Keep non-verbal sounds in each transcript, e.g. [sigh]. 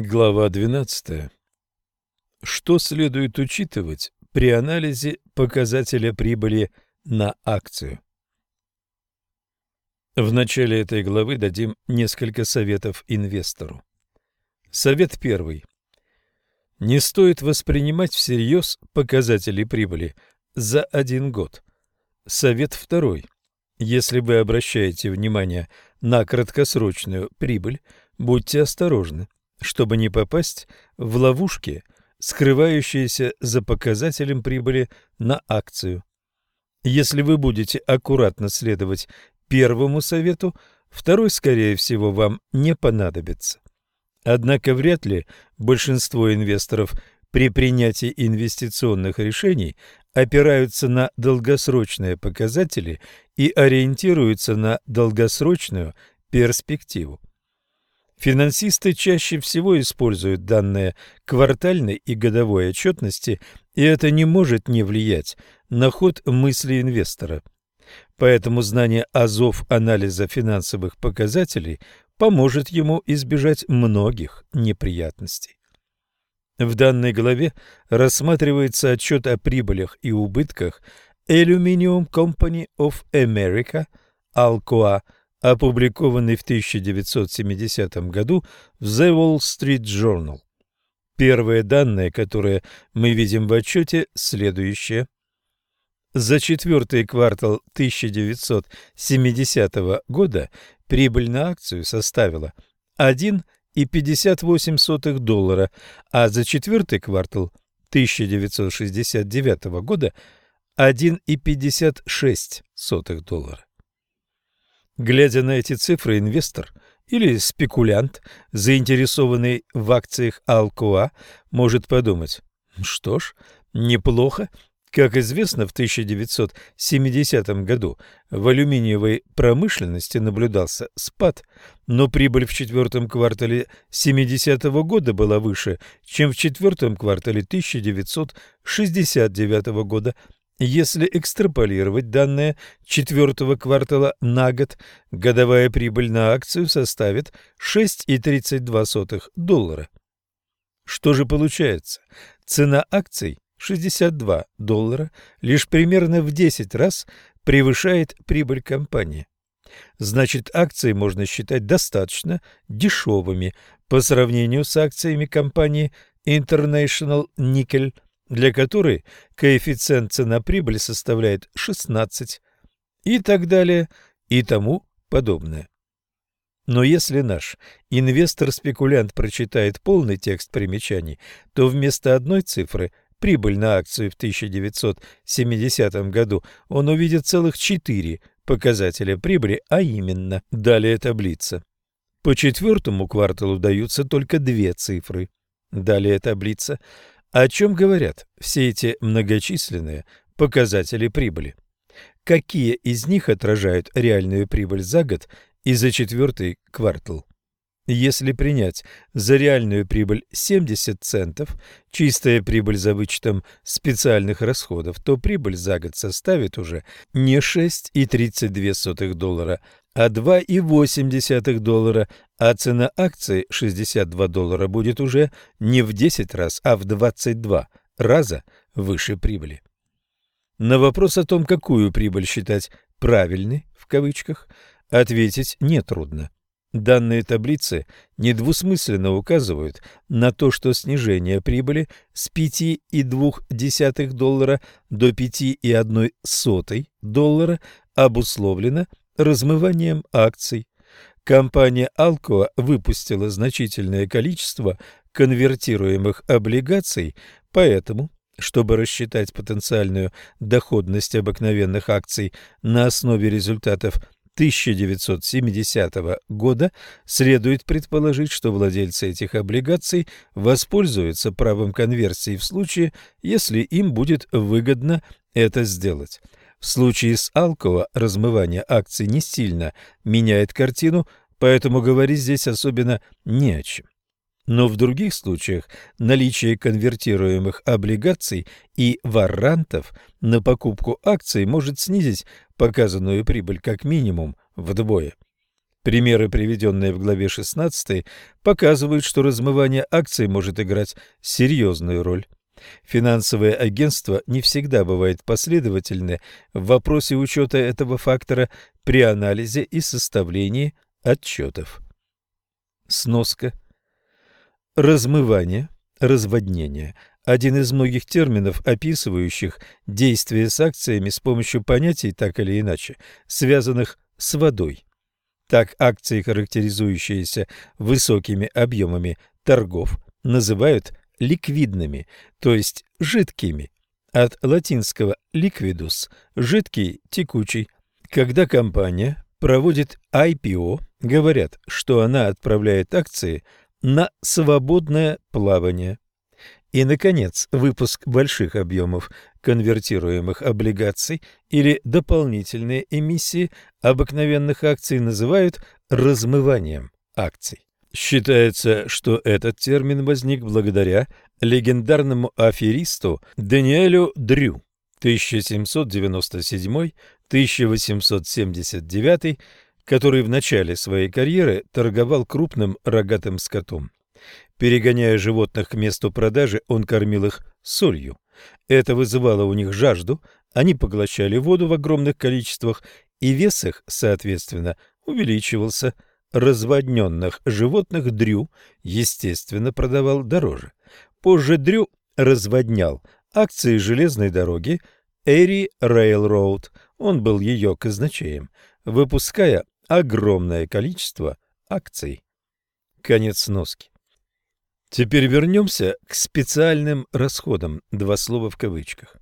Глава 12. Что следует учитывать при анализе показателя прибыли на акцию? В начале этой главы дадим несколько советов инвестору. Совет первый. Не стоит воспринимать всерьез показатели прибыли за один год. Совет второй. Если вы обращаете внимание на краткосрочную прибыль, будьте осторожны, чтобы не попасть в ловушки, скрывающиеся за показателем прибыли на акцию. Если вы будете аккуратно следовать первому совету, второй, скорее всего, вам не понадобится. Однако вряд ли большинство инвесторов при принятии инвестиционных решений опираются на долгосрочные показатели и ориентируются на долгосрочную перспективу. Финансисты чаще всего используют данные квартальной и годовой отчетности, и это не может не влиять на ход мысли инвестора. Поэтому знание азов анализа финансовых показателей поможет ему избежать многих неприятностей. В данной главе рассматривается отчет о прибылях и убытках Aluminium Company of America, Alcoa, опубликованный в 1970 году в The Wall Street Journal. Первые данные, которые мы видим в отчете, следующие. За четвертый квартал 1970 года прибыль на акцию составила 1,58 доллара, а за четвертый квартал 1969 года 1,56 доллара. Глядя на эти цифры, инвестор или спекулянт, заинтересованный в акциях Алкоа, может подумать, что ж, неплохо, как известно, в 1970 году в алюминиевой промышленности наблюдался спад, но прибыль в четвертом квартале 70 -го года была выше, чем в четвертом квартале 1969 года. Если экстраполировать данные четвертого квартала на год, годовая прибыль на акцию составит 6,32 доллара. Что же получается? Цена акций 62 доллара лишь примерно в 10 раз превышает прибыль компании. Значит, акции можно считать достаточно дешевыми по сравнению с акциями компании International Nickel, для которой коэффициент цена-прибыль составляет 16 и так далее и тому подобное. Но если наш инвестор-спекулянт прочитает полный текст примечаний, то вместо одной цифры – прибыль на акцию в 1970 году, он увидит целых четыре показателя прибыли, а именно, далее таблица. По четвертому кварталу даются только две цифры. Далее таблица. О чем говорят все эти многочисленные показатели прибыли? Какие из них отражают реальную прибыль за год и за четвертый квартал? Если принять за реальную прибыль 70 центов, чистая прибыль за вычетом специальных расходов, то прибыль за год составит уже не 6,32 доллара, а 2,8 доллара, а цена акции 62 доллара будет уже не в 10 раз, а в 22 раза выше прибыли. На вопрос о том, какую прибыль считать «правильной» в кавычках, ответить нетрудно. Данные таблицы недвусмысленно указывают на то, что снижение прибыли с 5,2 доллара до 5,1 доллара обусловлено размыванием акций. Компания Alcoa выпустила значительное количество конвертируемых облигаций, поэтому, чтобы рассчитать потенциальную доходность обыкновенных акций на основе результатов 1970 года, следует предположить, что владельцы этих облигаций воспользуются правом конверсии в случае, если им будет выгодно это сделать. В случае с Алкова размывание акций не сильно меняет картину, поэтому говорить здесь особенно не о чем. Но в других случаях наличие конвертируемых облигаций и варрантов на покупку акций может снизить показанную прибыль как минимум вдвое. Примеры, приведенные в главе 16, показывают, что размывание акций может играть серьезную роль. Финансовое агентство не всегда бывает последовательны в вопросе учета этого фактора при анализе и составлении отчетов. Сноска. Размывание, разводнение – один из многих терминов, описывающих действие с акциями с помощью понятий, так или иначе, связанных с водой. Так акции, характеризующиеся высокими объемами торгов, называют ликвидными, то есть жидкими. От латинского liquidus – жидкий, текучий. Когда компания проводит IPO, говорят, что она отправляет акции на свободное плавание. И, наконец, выпуск больших объемов конвертируемых облигаций или дополнительные эмиссии обыкновенных акций называют размыванием акций. Считается, что этот термин возник благодаря легендарному аферисту Даниэлю Дрю 1797-1879, который в начале своей карьеры торговал крупным рогатым скотом. Перегоняя животных к месту продажи, он кормил их солью. Это вызывало у них жажду, они поглощали воду в огромных количествах, и вес их, соответственно, увеличивался. Разводненных животных Дрю, естественно, продавал дороже. Позже Дрю разводнял акции железной дороги Эри Рейлроуд, он был ее казначеем, выпуская огромное количество акций. Конец сноски. Теперь вернемся к специальным расходам, два слова в кавычках.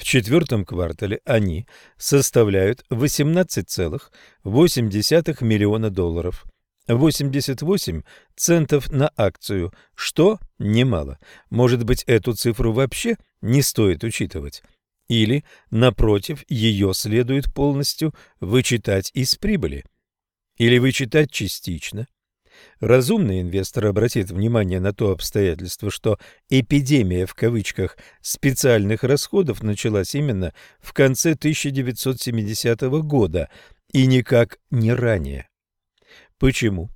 В четвертом квартале они составляют 18,8 миллиона долларов, 88 центов на акцию, что немало. Может быть, эту цифру вообще не стоит учитывать? Или, напротив, ее следует полностью вычитать из прибыли? Или вычитать частично? Разумный инвестор обратит внимание на то обстоятельство, что «эпидемия» в кавычках специальных расходов началась именно в конце 1970 года и никак не ранее. Почему?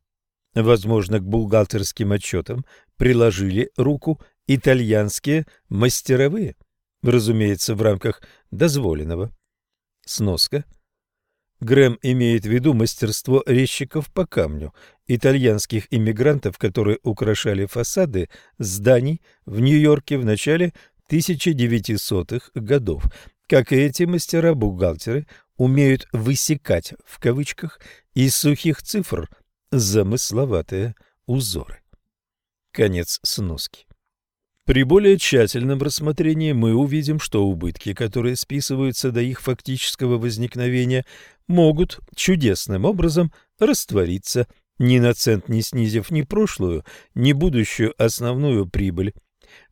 Возможно, к бухгалтерским отчетам приложили руку итальянские мастеровые, разумеется, в рамках дозволенного. Сноска – Грэм имеет в виду мастерство резчиков по камню, итальянских иммигрантов, которые украшали фасады зданий в Нью-Йорке в начале 1900-х годов. Как и эти мастера-бухгалтеры, умеют «высекать» в кавычках из сухих цифр замысловатые узоры. Конец сноски. При более тщательном рассмотрении мы увидим, что убытки, которые списываются до их фактического возникновения, могут чудесным образом раствориться, ни на цент не снизив ни прошлую, ни будущую основную прибыль.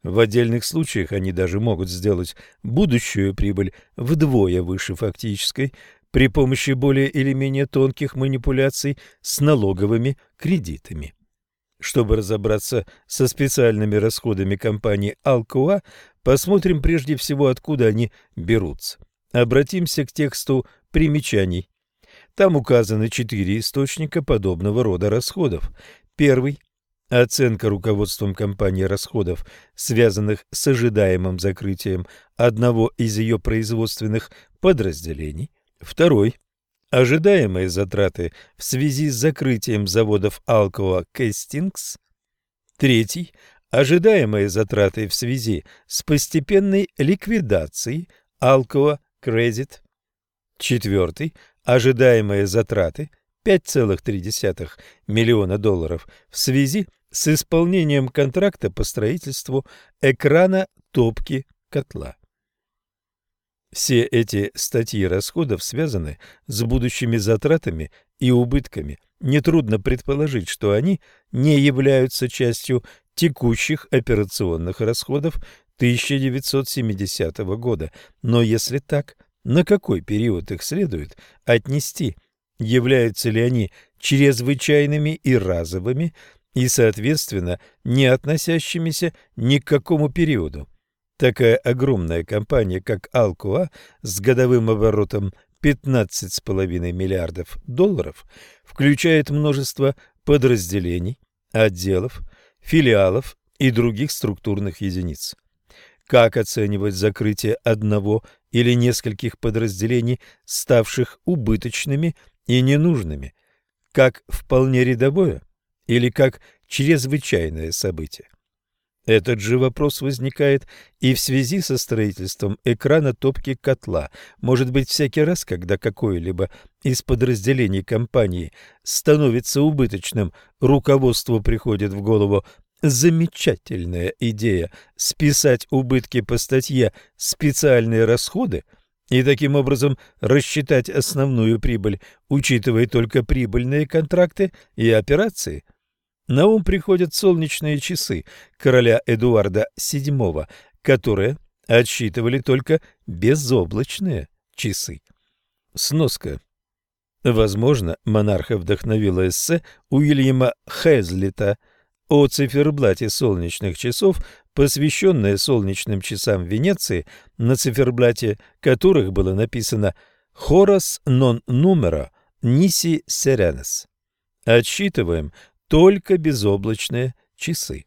В отдельных случаях они даже могут сделать будущую прибыль вдвое выше фактической при помощи более или менее тонких манипуляций с налоговыми кредитами. Чтобы разобраться со специальными расходами компании Alcoa, посмотрим прежде всего, откуда они берутся. Обратимся к тексту примечаний. Там указаны четыре источника подобного рода расходов. Первый – оценка руководством компании расходов, связанных с ожидаемым закрытием одного из ее производственных подразделений. Второй Ожидаемые затраты в связи с закрытием заводов Alcoa Castings. Третий. Ожидаемые затраты в связи с постепенной ликвидацией Alcoa Credit. Четвертый. Ожидаемые затраты 5,3 миллиона долларов в связи с исполнением контракта по строительству экрана топки котла. Все эти статьи расходов связаны с будущими затратами и убытками. Нетрудно предположить, что они не являются частью текущих операционных расходов 1970 года. Но если так, на какой период их следует отнести? Являются ли они чрезвычайными и разовыми и, соответственно, не относящимися ни к какому периоду? Такая огромная компания, как Alcoa, с годовым оборотом 15,5 миллиардов долларов, включает множество подразделений, отделов, филиалов и других структурных единиц. Как оценивать закрытие одного или нескольких подразделений, ставших убыточными и ненужными? Как вполне рядовое или как чрезвычайное событие? Этот же вопрос возникает и в связи со строительством экрана топки котла. Может быть, всякий раз, когда какое-либо из подразделений компании становится убыточным, руководству приходит в голову замечательная идея списать убытки по статье «Специальные расходы» и таким образом рассчитать основную прибыль, учитывая только прибыльные контракты и операции. На ум приходят солнечные часы короля Эдуарда VII, которые отсчитывали только безоблачные часы. Сноска. Возможно, монарха вдохновило эссе Уильяма Хезлита – о циферблате солнечных часов, посвященное солнечным часам Венеции, на циферблате которых было написано «Хорас нон нумеро ниси серенес». Отсчитываем только безоблачные часы.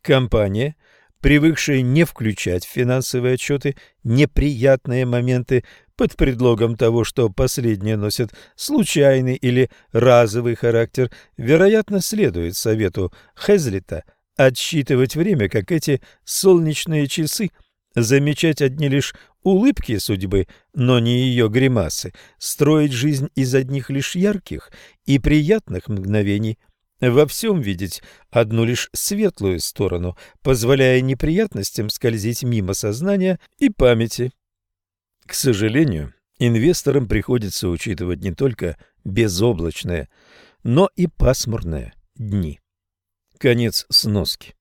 Компания, привыкшая не включать в финансовые отчеты неприятные моменты под предлогом того, что последние носят случайный или разовый характер, вероятно, следует совету Хезлита отсчитывать время, как эти солнечные часы, замечать одни лишь улыбки судьбы, но не ее гримасы, строить жизнь из одних лишь ярких и приятных мгновений, во всем видеть одну лишь светлую сторону, позволяя неприятностям скользить мимо сознания и памяти. К сожалению, инвесторам приходится учитывать не только безоблачные, но и пасмурные дни. Конец сноски.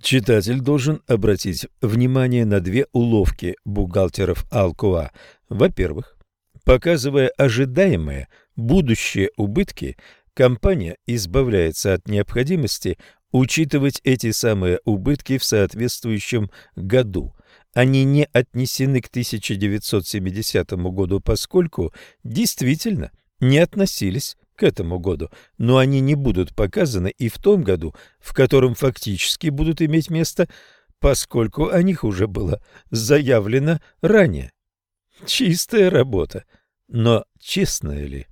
Читатель должен обратить внимание на две уловки бухгалтеров Алкуа. Во-первых, показывая ожидаемые будущие убытки, компания избавляется от необходимости учитывать эти самые убытки в соответствующем году – они не отнесены к 1970 году, поскольку действительно не относились к этому году, но они не будут показаны и в том году, в котором фактически будут иметь место, поскольку о них уже было заявлено ранее. Чистая работа, но честная ли?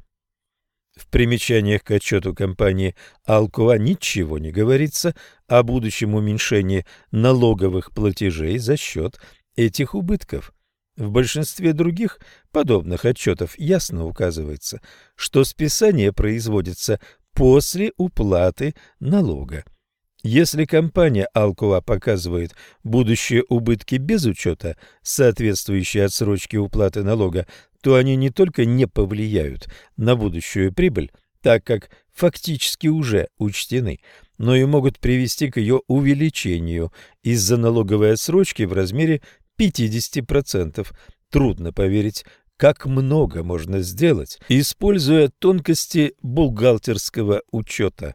В примечаниях к отчету компании «Алкова» ничего не говорится о будущем уменьшении налоговых платежей за счет этих убытков. В большинстве других подобных отчетов ясно указывается, что списание производится после уплаты налога. Если компания Алкова показывает будущие убытки без учета соответствующей отсрочки уплаты налога, то они не только не повлияют на будущую прибыль, так как фактически уже учтены, но и могут привести к ее увеличению из-за налоговой отсрочки в размере 50%. Трудно поверить, как много можно сделать, используя тонкости бухгалтерского учета.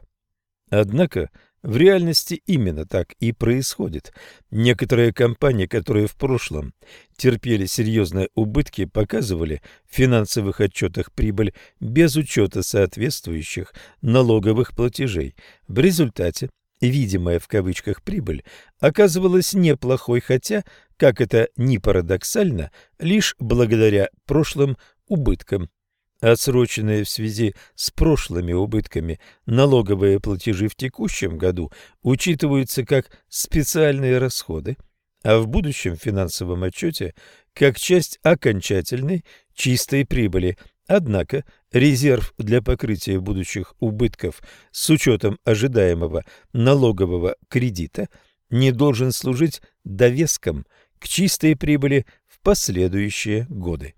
Однако в реальности именно так и происходит. Некоторые компании, которые в прошлом терпели серьезные убытки, показывали в финансовых отчетах прибыль без учета соответствующих налоговых платежей. В результате видимая в кавычках прибыль оказывалась неплохой, хотя, как это ни парадоксально, лишь благодаря прошлым убыткам. Отсроченные в связи с прошлыми убытками налоговые платежи в текущем году учитываются как специальные расходы, а в будущем финансовом отчете как часть окончательной чистой прибыли. Однако резерв для покрытия будущих убытков с учетом ожидаемого налогового кредита не должен служить довеском к чистой прибыли в последующие годы.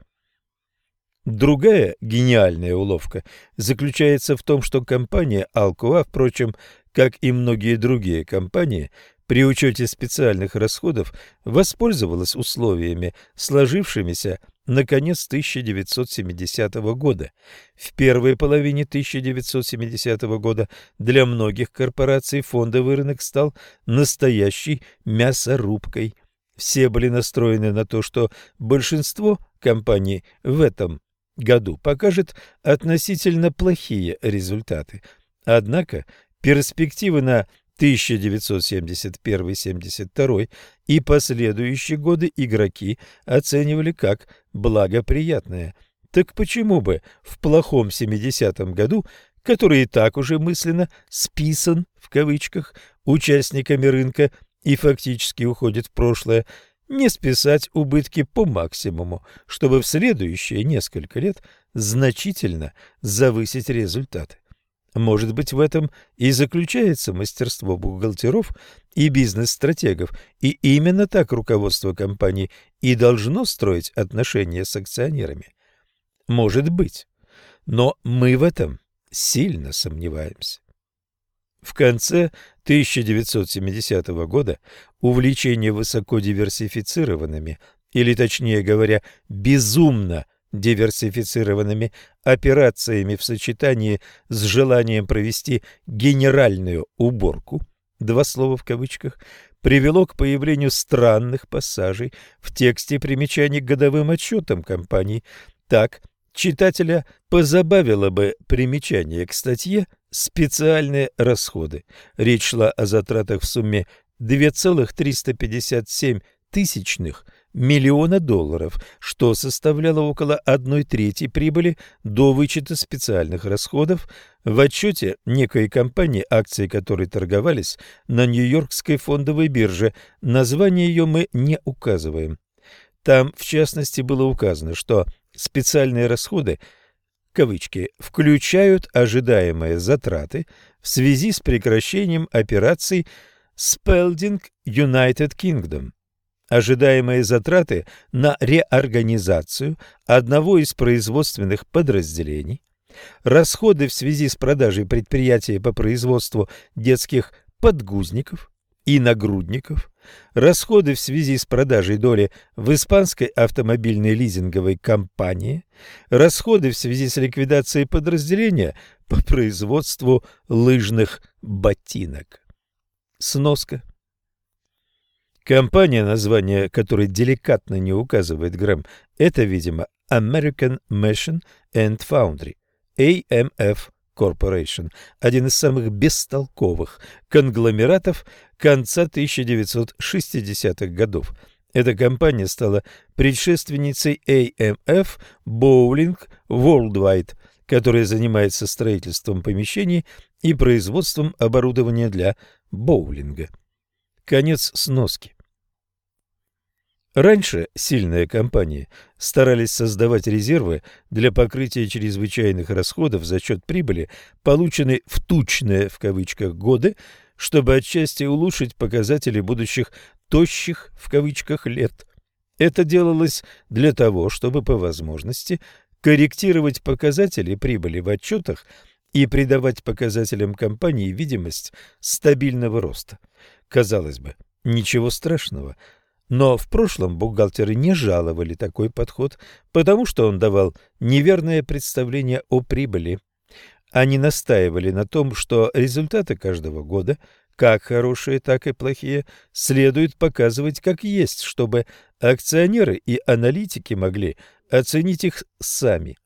Другая гениальная уловка заключается в том, что компания Alcoa, впрочем, как и многие другие компании, при учете специальных расходов воспользовалась условиями, сложившимися на конец 1970 года. В первой половине 1970 года для многих корпораций фондовый рынок стал настоящей мясорубкой – все были настроены на то, что большинство компаний в этом году покажет относительно плохие результаты. Однако перспективы на 1971-72 и последующие годы игроки оценивали как благоприятные. Так почему бы в плохом 70-м году, который и так уже мысленно «списан» в кавычках участниками рынка и фактически уходит в прошлое, не списать убытки по максимуму, чтобы в следующие несколько лет значительно завысить результаты. Может быть, в этом и заключается мастерство бухгалтеров и бизнес-стратегов, и именно так руководство компании и должно строить отношения с акционерами. Может быть, но мы в этом сильно сомневаемся. В конце 1970 года увлечение высоко диверсифицированными, или точнее говоря, безумно диверсифицированными операциями в сочетании с желанием провести генеральную уборку, два слова в кавычках, привело к появлению странных пассажей в тексте примечаний к годовым отчетам компаний. Так, читателя позабавило бы примечание к статье «Специальные расходы». Речь шла о затратах в сумме 2,357 тысячных миллиона долларов, что составляло около одной трети прибыли до вычета специальных расходов в отчете некой компании, акции которой торговались на Нью-Йоркской фондовой бирже. Название ее мы не указываем. Там, в частности, было указано, что специальные расходы кавычки, включают ожидаемые затраты в связи с прекращением операций Spalding United Kingdom. Ожидаемые затраты на реорганизацию одного из производственных подразделений, расходы в связи с продажей предприятия по производству детских подгузников и нагрудников, расходы в связи с продажей доли в испанской автомобильной лизинговой компании, расходы в связи с ликвидацией подразделения по производству лыжных ботинок. Сноска. Компания, название которой деликатно не указывает Грэм, это, видимо, American Machine and Foundry, AMF Corporation, один из самых бестолковых конгломератов конца 1960-х годов. Эта компания стала предшественницей AMF Bowling Worldwide, которая занимается строительством помещений и производством оборудования для боулинга. Конец сноски. Раньше сильные компании старались создавать резервы для покрытия чрезвычайных расходов за счет прибыли, полученной в «тучные» в кавычках годы, чтобы отчасти улучшить показатели будущих «тощих» в кавычках лет. Это делалось для того, чтобы по возможности корректировать показатели прибыли в отчетах и придавать показателям компании видимость стабильного роста. Казалось бы, ничего страшного, но в прошлом бухгалтеры не жаловали такой подход, потому что он давал неверное представление о прибыли. Они настаивали на том, что результаты каждого года, как хорошие, так и плохие, следует показывать как есть, чтобы акционеры и аналитики могли оценить их сами.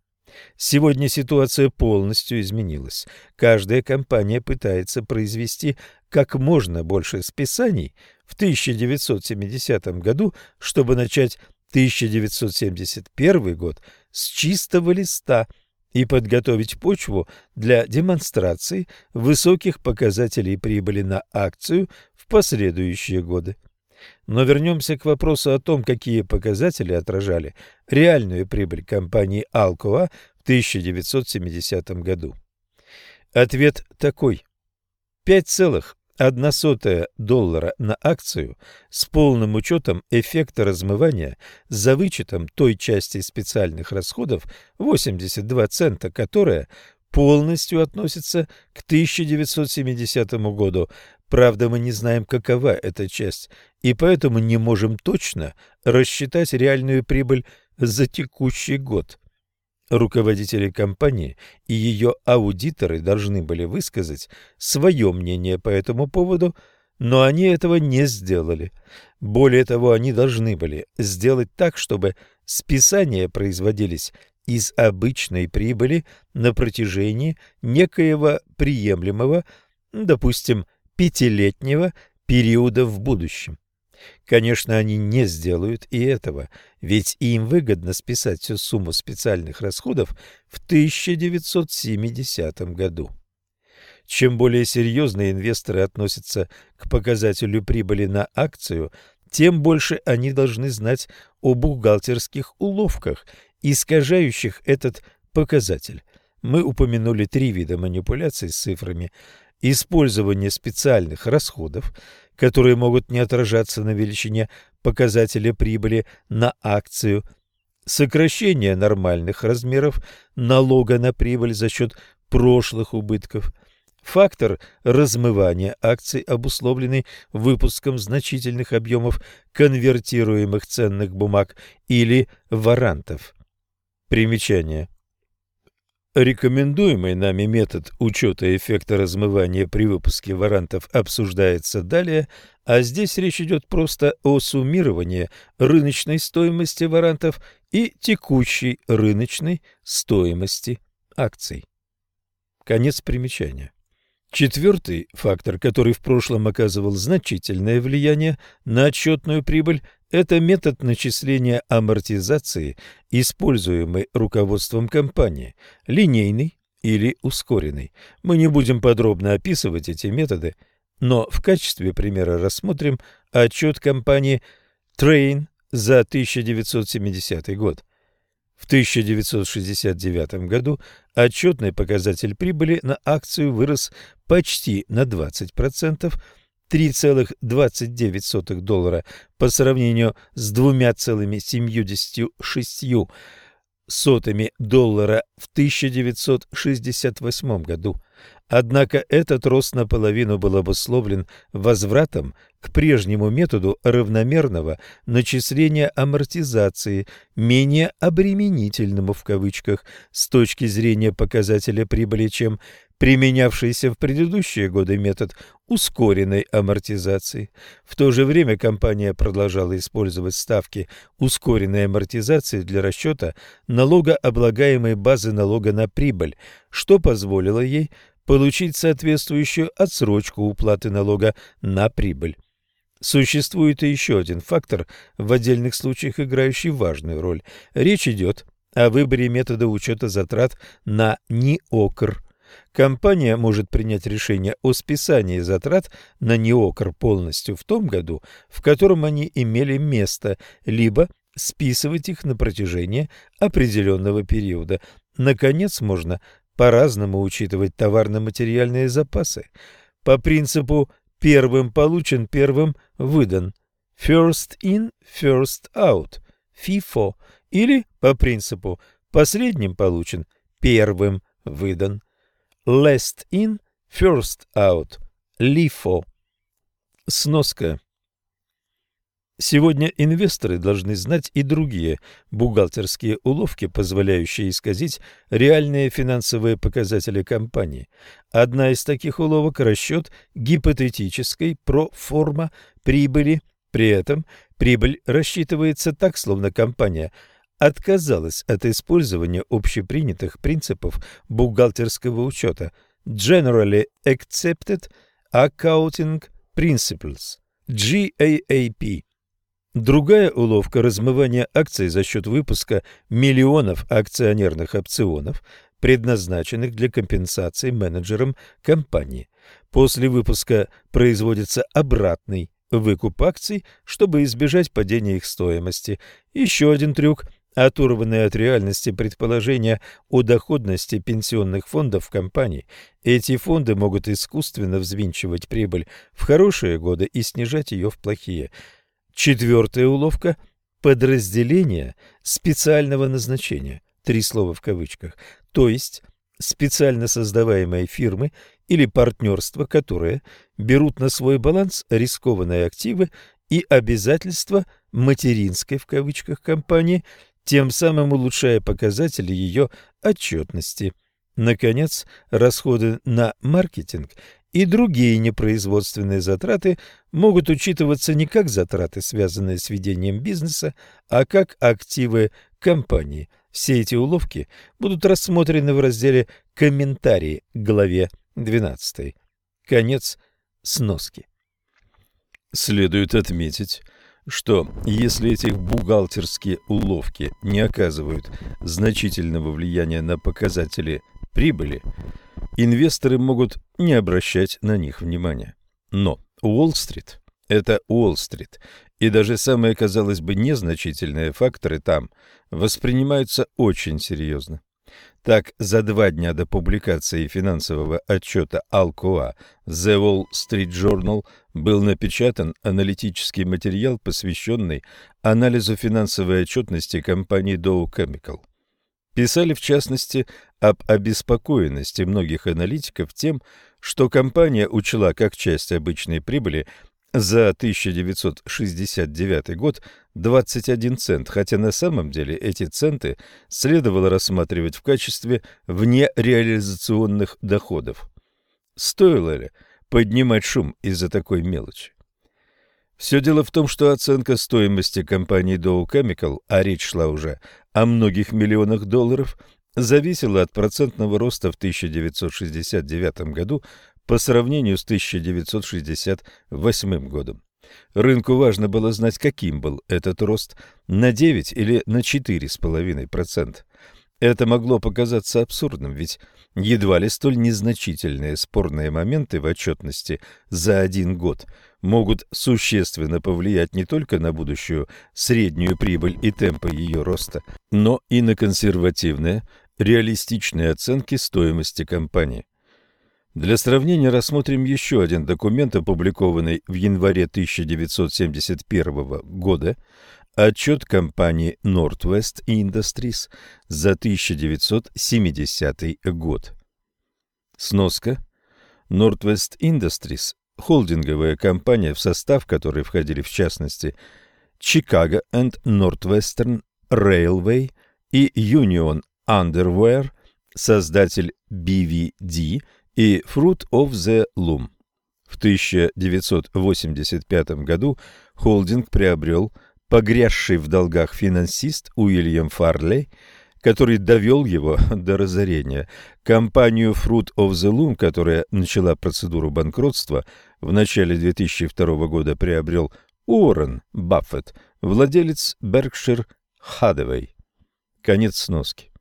Сегодня ситуация полностью изменилась. Каждая компания пытается произвести как можно больше списаний в 1970 году, чтобы начать 1971 год с чистого листа и подготовить почву для демонстрации высоких показателей прибыли на акцию в последующие годы. Но вернемся к вопросу о том, какие показатели отражали реальную прибыль компании Alcoa в 1970 году. Ответ такой. 5,1 сотая доллара на акцию с полным учетом эффекта размывания за вычетом той части специальных расходов 82 цента, которая полностью относится к 1970 году, Правда, мы не знаем, какова эта часть, и поэтому не можем точно рассчитать реальную прибыль за текущий год. Руководители компании и ее аудиторы должны были высказать свое мнение по этому поводу но они этого не сделали. Более того, они должны были сделать так, чтобы списания производились из обычной прибыли на протяжении некоего приемлемого, допустим, пятилетнего периода в будущем. Конечно, они не сделают и этого, ведь им выгодно списать всю сумму специальных расходов в 1970 году. Чем более серьезно инвесторы относятся к показателю прибыли на акцию, тем больше они должны знать о бухгалтерских уловках, искажающих этот показатель. Мы упомянули три вида манипуляций с цифрами. Использование специальных расходов, которые могут не отражаться на величине показателя прибыли на акцию, сокращение нормальных размеров налога на прибыль за счет прошлых убытков – Фактор размывания акций, обусловленный выпуском значительных объемов конвертируемых ценных бумаг или варантов. Примечание. Рекомендуемый нами метод учета эффекта размывания при выпуске варантов обсуждается далее, а здесь речь идет просто о суммировании рыночной стоимости варантов и текущей рыночной стоимости акций. Конец примечания. Четвертый фактор, который в прошлом оказывал значительное влияние на отчетную прибыль, это метод начисления амортизации, используемый руководством компании, линейный или ускоренный. Мы не будем подробно описывать эти методы, но в качестве примера рассмотрим отчет компании Train за 1970 год. В 1969 году отчетный показатель прибыли на акцию вырос почти на 20%, 3,29 доллара по сравнению с 2,76 сотыми доллара в 1968 году. Однако этот рост наполовину был обусловлен возвратом к прежнему методу равномерного начисления амортизации, менее обременительному в кавычках с точки зрения показателя прибыли, чем применявшийся в предыдущие годы метод ускоренной амортизации. В то же время компания продолжала использовать ставки ускоренной амортизации для расчета налогооблагаемой базы налога на прибыль, что позволило ей получить соответствующую отсрочку уплаты налога на прибыль. Существует и еще один фактор, в отдельных случаях играющий важную роль. Речь идет о выборе метода учета затрат на НИОКР. Компания может принять решение о списании затрат на НИОКР полностью в том году, в котором они имели место, либо списывать их на протяжении определенного периода. Наконец, можно по-разному учитывать товарно-материальные запасы. По принципу «первым получен, первым выдан» first in, first out FIFO или по принципу «последним получен, первым выдан» last in, first out LIFO. Сноска Сегодня инвесторы должны знать и другие бухгалтерские уловки, позволяющие исказить реальные финансовые показатели компании. Одна из таких уловок – расчет гипотетической проформа прибыли. При этом прибыль рассчитывается так, словно компания отказалась от использования общепринятых принципов бухгалтерского учета Generally Accepted Accounting Principles – GAAP. Другая уловка – размывания акций за счет выпуска миллионов акционерных опционов, предназначенных для компенсации менеджерам компании. После выпуска производится обратный выкуп акций, чтобы избежать падения их стоимости. Еще один трюк – оторванные от реальности предположения о доходности пенсионных фондов компаний. Эти фонды могут искусственно взвинчивать прибыль в хорошие годы и снижать ее в плохие – Четвертая уловка – подразделение специального назначения, три слова в кавычках, то есть специально создаваемые фирмы или партнерства, которые берут на свой баланс рискованные активы и обязательства материнской в кавычках компании, тем самым улучшая показатели ее отчетности. Наконец, расходы на маркетинг и другие непроизводственные затраты могут учитываться не как затраты, связанные с ведением бизнеса, а как активы компании. Все эти уловки будут рассмотрены в разделе «Комментарии» к главе 12. Конец сноски. Следует отметить, что если эти бухгалтерские уловки не оказывают значительного влияния на показатели прибыли, инвесторы могут не обращать на них внимания. Но Уолл-стрит – это Уолл-стрит, и даже самые, казалось бы, незначительные факторы там воспринимаются очень серьезно. Так, за два дня до публикации финансового отчета Алкоа The Wall Street Journal был напечатан аналитический материал, посвященный анализу финансовой отчетности компании Dow Chemical. Писали, в частности, об обеспокоенности многих аналитиков тем, что компания учла как часть обычной прибыли за 1969 год 21 цент, хотя на самом деле эти центы следовало рассматривать в качестве внереализационных доходов. Стоило ли поднимать шум из-за такой мелочи? Все дело в том, что оценка стоимости компании Dow Chemical, а речь шла уже о многих миллионах долларов, зависела от процентного роста в 1969 году по сравнению с 1968 годом. Рынку важно было знать, каким был этот рост – на 9 или на 4,5%. Это могло показаться абсурдным, ведь едва ли столь незначительные спорные моменты в отчетности за один год могут существенно повлиять не только на будущую среднюю прибыль и темпы ее роста, но и на консервативные, реалистичные оценки стоимости компании. Для сравнения рассмотрим еще один документ, опубликованный в январе 1971 года, отчет компании Northwest Industries за 1970 год. Сноска. Northwest Industries – холдинговая компания, в состав которой входили в частности Chicago and Northwestern Railway и Union Underwear, создатель BVD – и Fruit of the Loom. В 1985 году холдинг приобрел погрязший в долгах финансист Уильям Фарлей, который довел его [laughs] до разорения. Компанию Fruit of the Loom, которая начала процедуру банкротства, в начале 2002 года приобрел Уоррен Баффет, владелец Berkshire Hathaway. Конец сноски.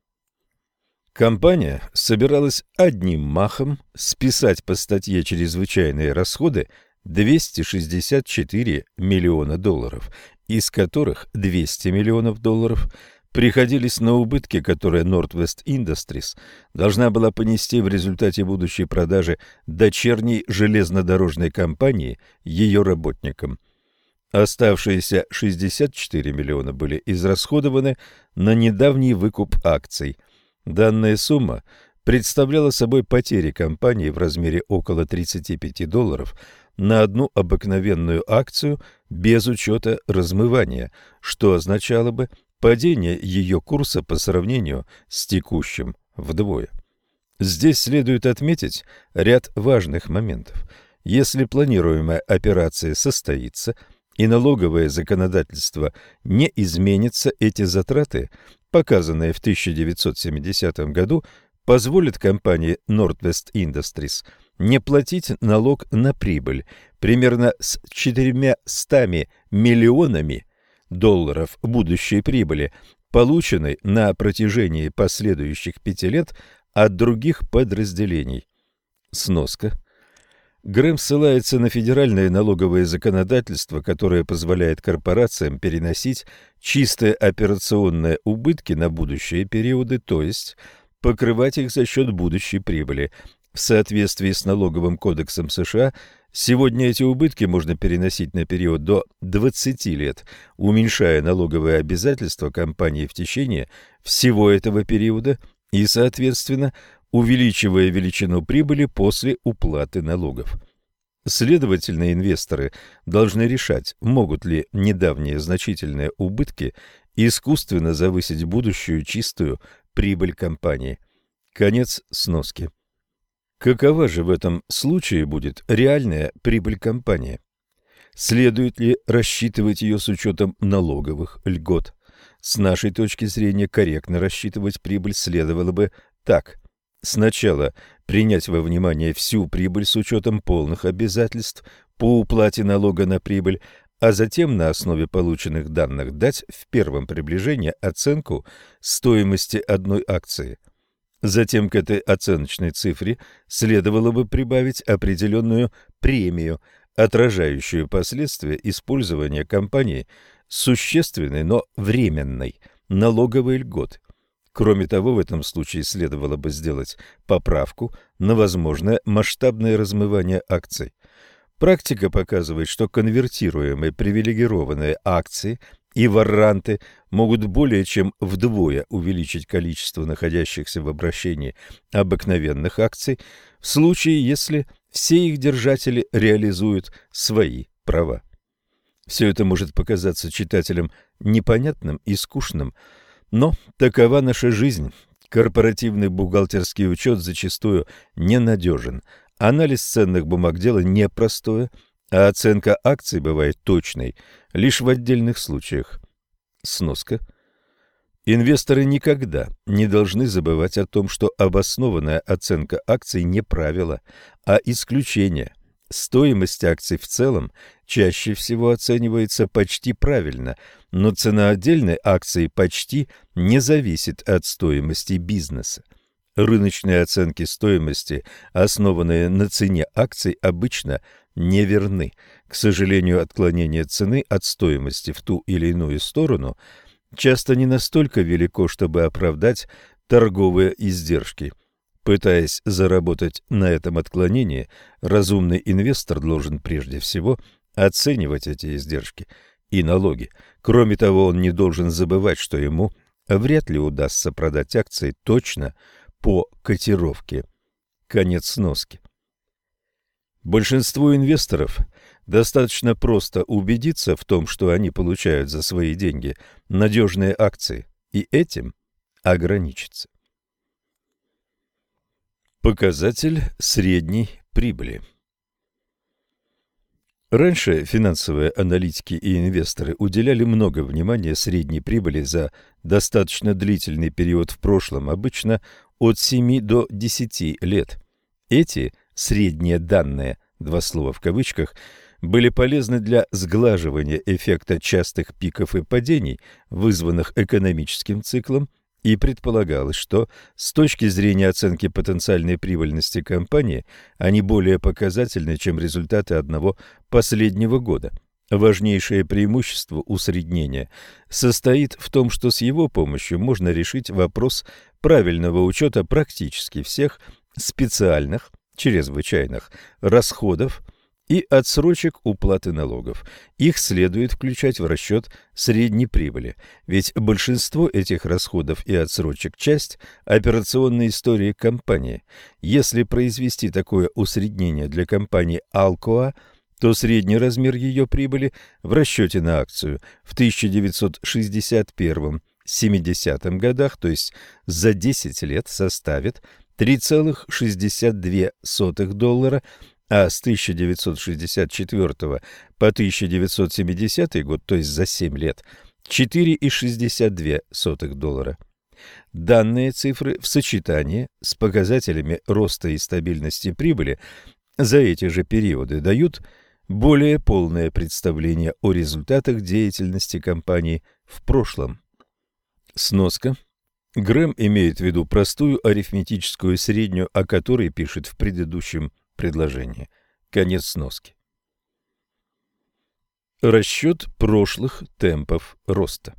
Компания собиралась одним махом списать по статье «Чрезвычайные расходы» 264 миллиона долларов, из которых 200 миллионов долларов приходились на убытки, которые Northwest Industries должна была понести в результате будущей продажи дочерней железнодорожной компании ее работникам. Оставшиеся 64 миллиона были израсходованы на недавний выкуп акций – Данная сумма представляла собой потери компании в размере около 35 долларов на одну обыкновенную акцию без учета размывания, что означало бы падение ее курса по сравнению с текущим вдвое. Здесь следует отметить ряд важных моментов. Если планируемая операция состоится и налоговое законодательство не изменится, эти затраты показанное в 1970 году, позволит компании Northwest Industries не платить налог на прибыль примерно с 400 миллионами долларов будущей прибыли, полученной на протяжении последующих пяти лет от других подразделений. Сноска. Грэм ссылается на федеральное налоговое законодательство, которое позволяет корпорациям переносить чистые операционные убытки на будущие периоды, то есть покрывать их за счет будущей прибыли. В соответствии с налоговым кодексом США, сегодня эти убытки можно переносить на период до 20 лет, уменьшая налоговые обязательства компании в течение всего этого периода и, соответственно, увеличивая величину прибыли после уплаты налогов. Следовательно, инвесторы должны решать, могут ли недавние значительные убытки искусственно завысить будущую чистую прибыль компании. Конец сноски. Какова же в этом случае будет реальная прибыль компании? Следует ли рассчитывать ее с учетом налоговых льгот? С нашей точки зрения, корректно рассчитывать прибыль следовало бы так. Сначала принять во внимание всю прибыль с учетом полных обязательств по уплате налога на прибыль, а затем на основе полученных данных дать в первом приближении оценку стоимости одной акции. Затем к этой оценочной цифре следовало бы прибавить определенную премию, отражающую последствия использования компанией существенной, но временной налоговой льготы. Кроме того, в этом случае следовало бы сделать поправку на возможное масштабное размывание акций. Практика показывает, что конвертируемые привилегированные акции и варранты могут более чем вдвое увеличить количество находящихся в обращении обыкновенных акций в случае, если все их держатели реализуют свои права. Все это может показаться читателям непонятным и скучным, но такова наша жизнь. Корпоративный бухгалтерский учет зачастую ненадежен. Анализ ценных бумаг дело непростое, а оценка акций бывает точной лишь в отдельных случаях. Сноска. Инвесторы никогда не должны забывать о том, что обоснованная оценка акций не правило, а исключение – Стоимость акций в целом чаще всего оценивается почти правильно, но цена отдельной акции почти не зависит от стоимости бизнеса. Рыночные оценки стоимости, основанные на цене акций, обычно неверны. К сожалению, отклонение цены от стоимости в ту или иную сторону часто не настолько велико, чтобы оправдать торговые издержки – Пытаясь заработать на этом отклонении, разумный инвестор должен прежде всего оценивать эти издержки и налоги. Кроме того, он не должен забывать, что ему вряд ли удастся продать акции точно по котировке. Конец сноски. Большинству инвесторов достаточно просто убедиться в том, что они получают за свои деньги надежные акции, и этим ограничиться. Показатель средней прибыли. Раньше финансовые аналитики и инвесторы уделяли много внимания средней прибыли за достаточно длительный период в прошлом, обычно от 7 до 10 лет. Эти средние данные, два слова в кавычках, были полезны для сглаживания эффекта частых пиков и падений, вызванных экономическим циклом и предполагалось, что с точки зрения оценки потенциальной прибыльности компании они более показательны, чем результаты одного последнего года. Важнейшее преимущество усреднения состоит в том, что с его помощью можно решить вопрос правильного учета практически всех специальных, чрезвычайных расходов и отсрочек уплаты налогов. Их следует включать в расчет средней прибыли, ведь большинство этих расходов и отсрочек – часть операционной истории компании. Если произвести такое усреднение для компании Alcoa, то средний размер ее прибыли в расчете на акцию в 1961-70 годах, то есть за 10 лет, составит 3,62 доллара – а с 1964 по 1970 год, то есть за 7 лет, 4,62 доллара. Данные цифры в сочетании с показателями роста и стабильности прибыли за эти же периоды дают более полное представление о результатах деятельности компании в прошлом. Сноска. Грэм имеет в виду простую арифметическую среднюю, о которой пишет в предыдущем предложение. Конец сноски. Расчет прошлых темпов роста.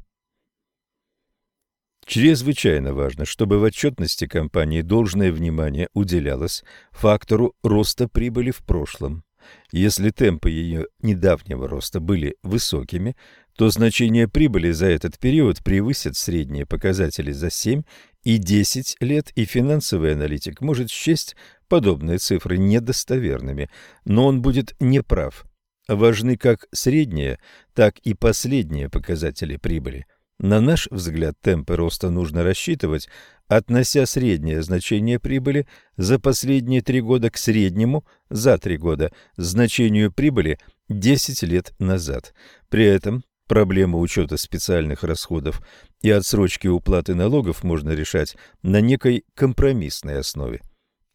Чрезвычайно важно, чтобы в отчетности компании должное внимание уделялось фактору роста прибыли в прошлом. Если темпы ее недавнего роста были высокими, то значение прибыли за этот период превысит средние показатели за 7 и 10 лет, и финансовый аналитик может счесть подобные цифры недостоверными, но он будет неправ. Важны как средние, так и последние показатели прибыли. На наш взгляд, темпы роста нужно рассчитывать, относя среднее значение прибыли за последние три года к среднему за три года значению прибыли 10 лет назад. При этом проблему учета специальных расходов и отсрочки уплаты налогов можно решать на некой компромиссной основе.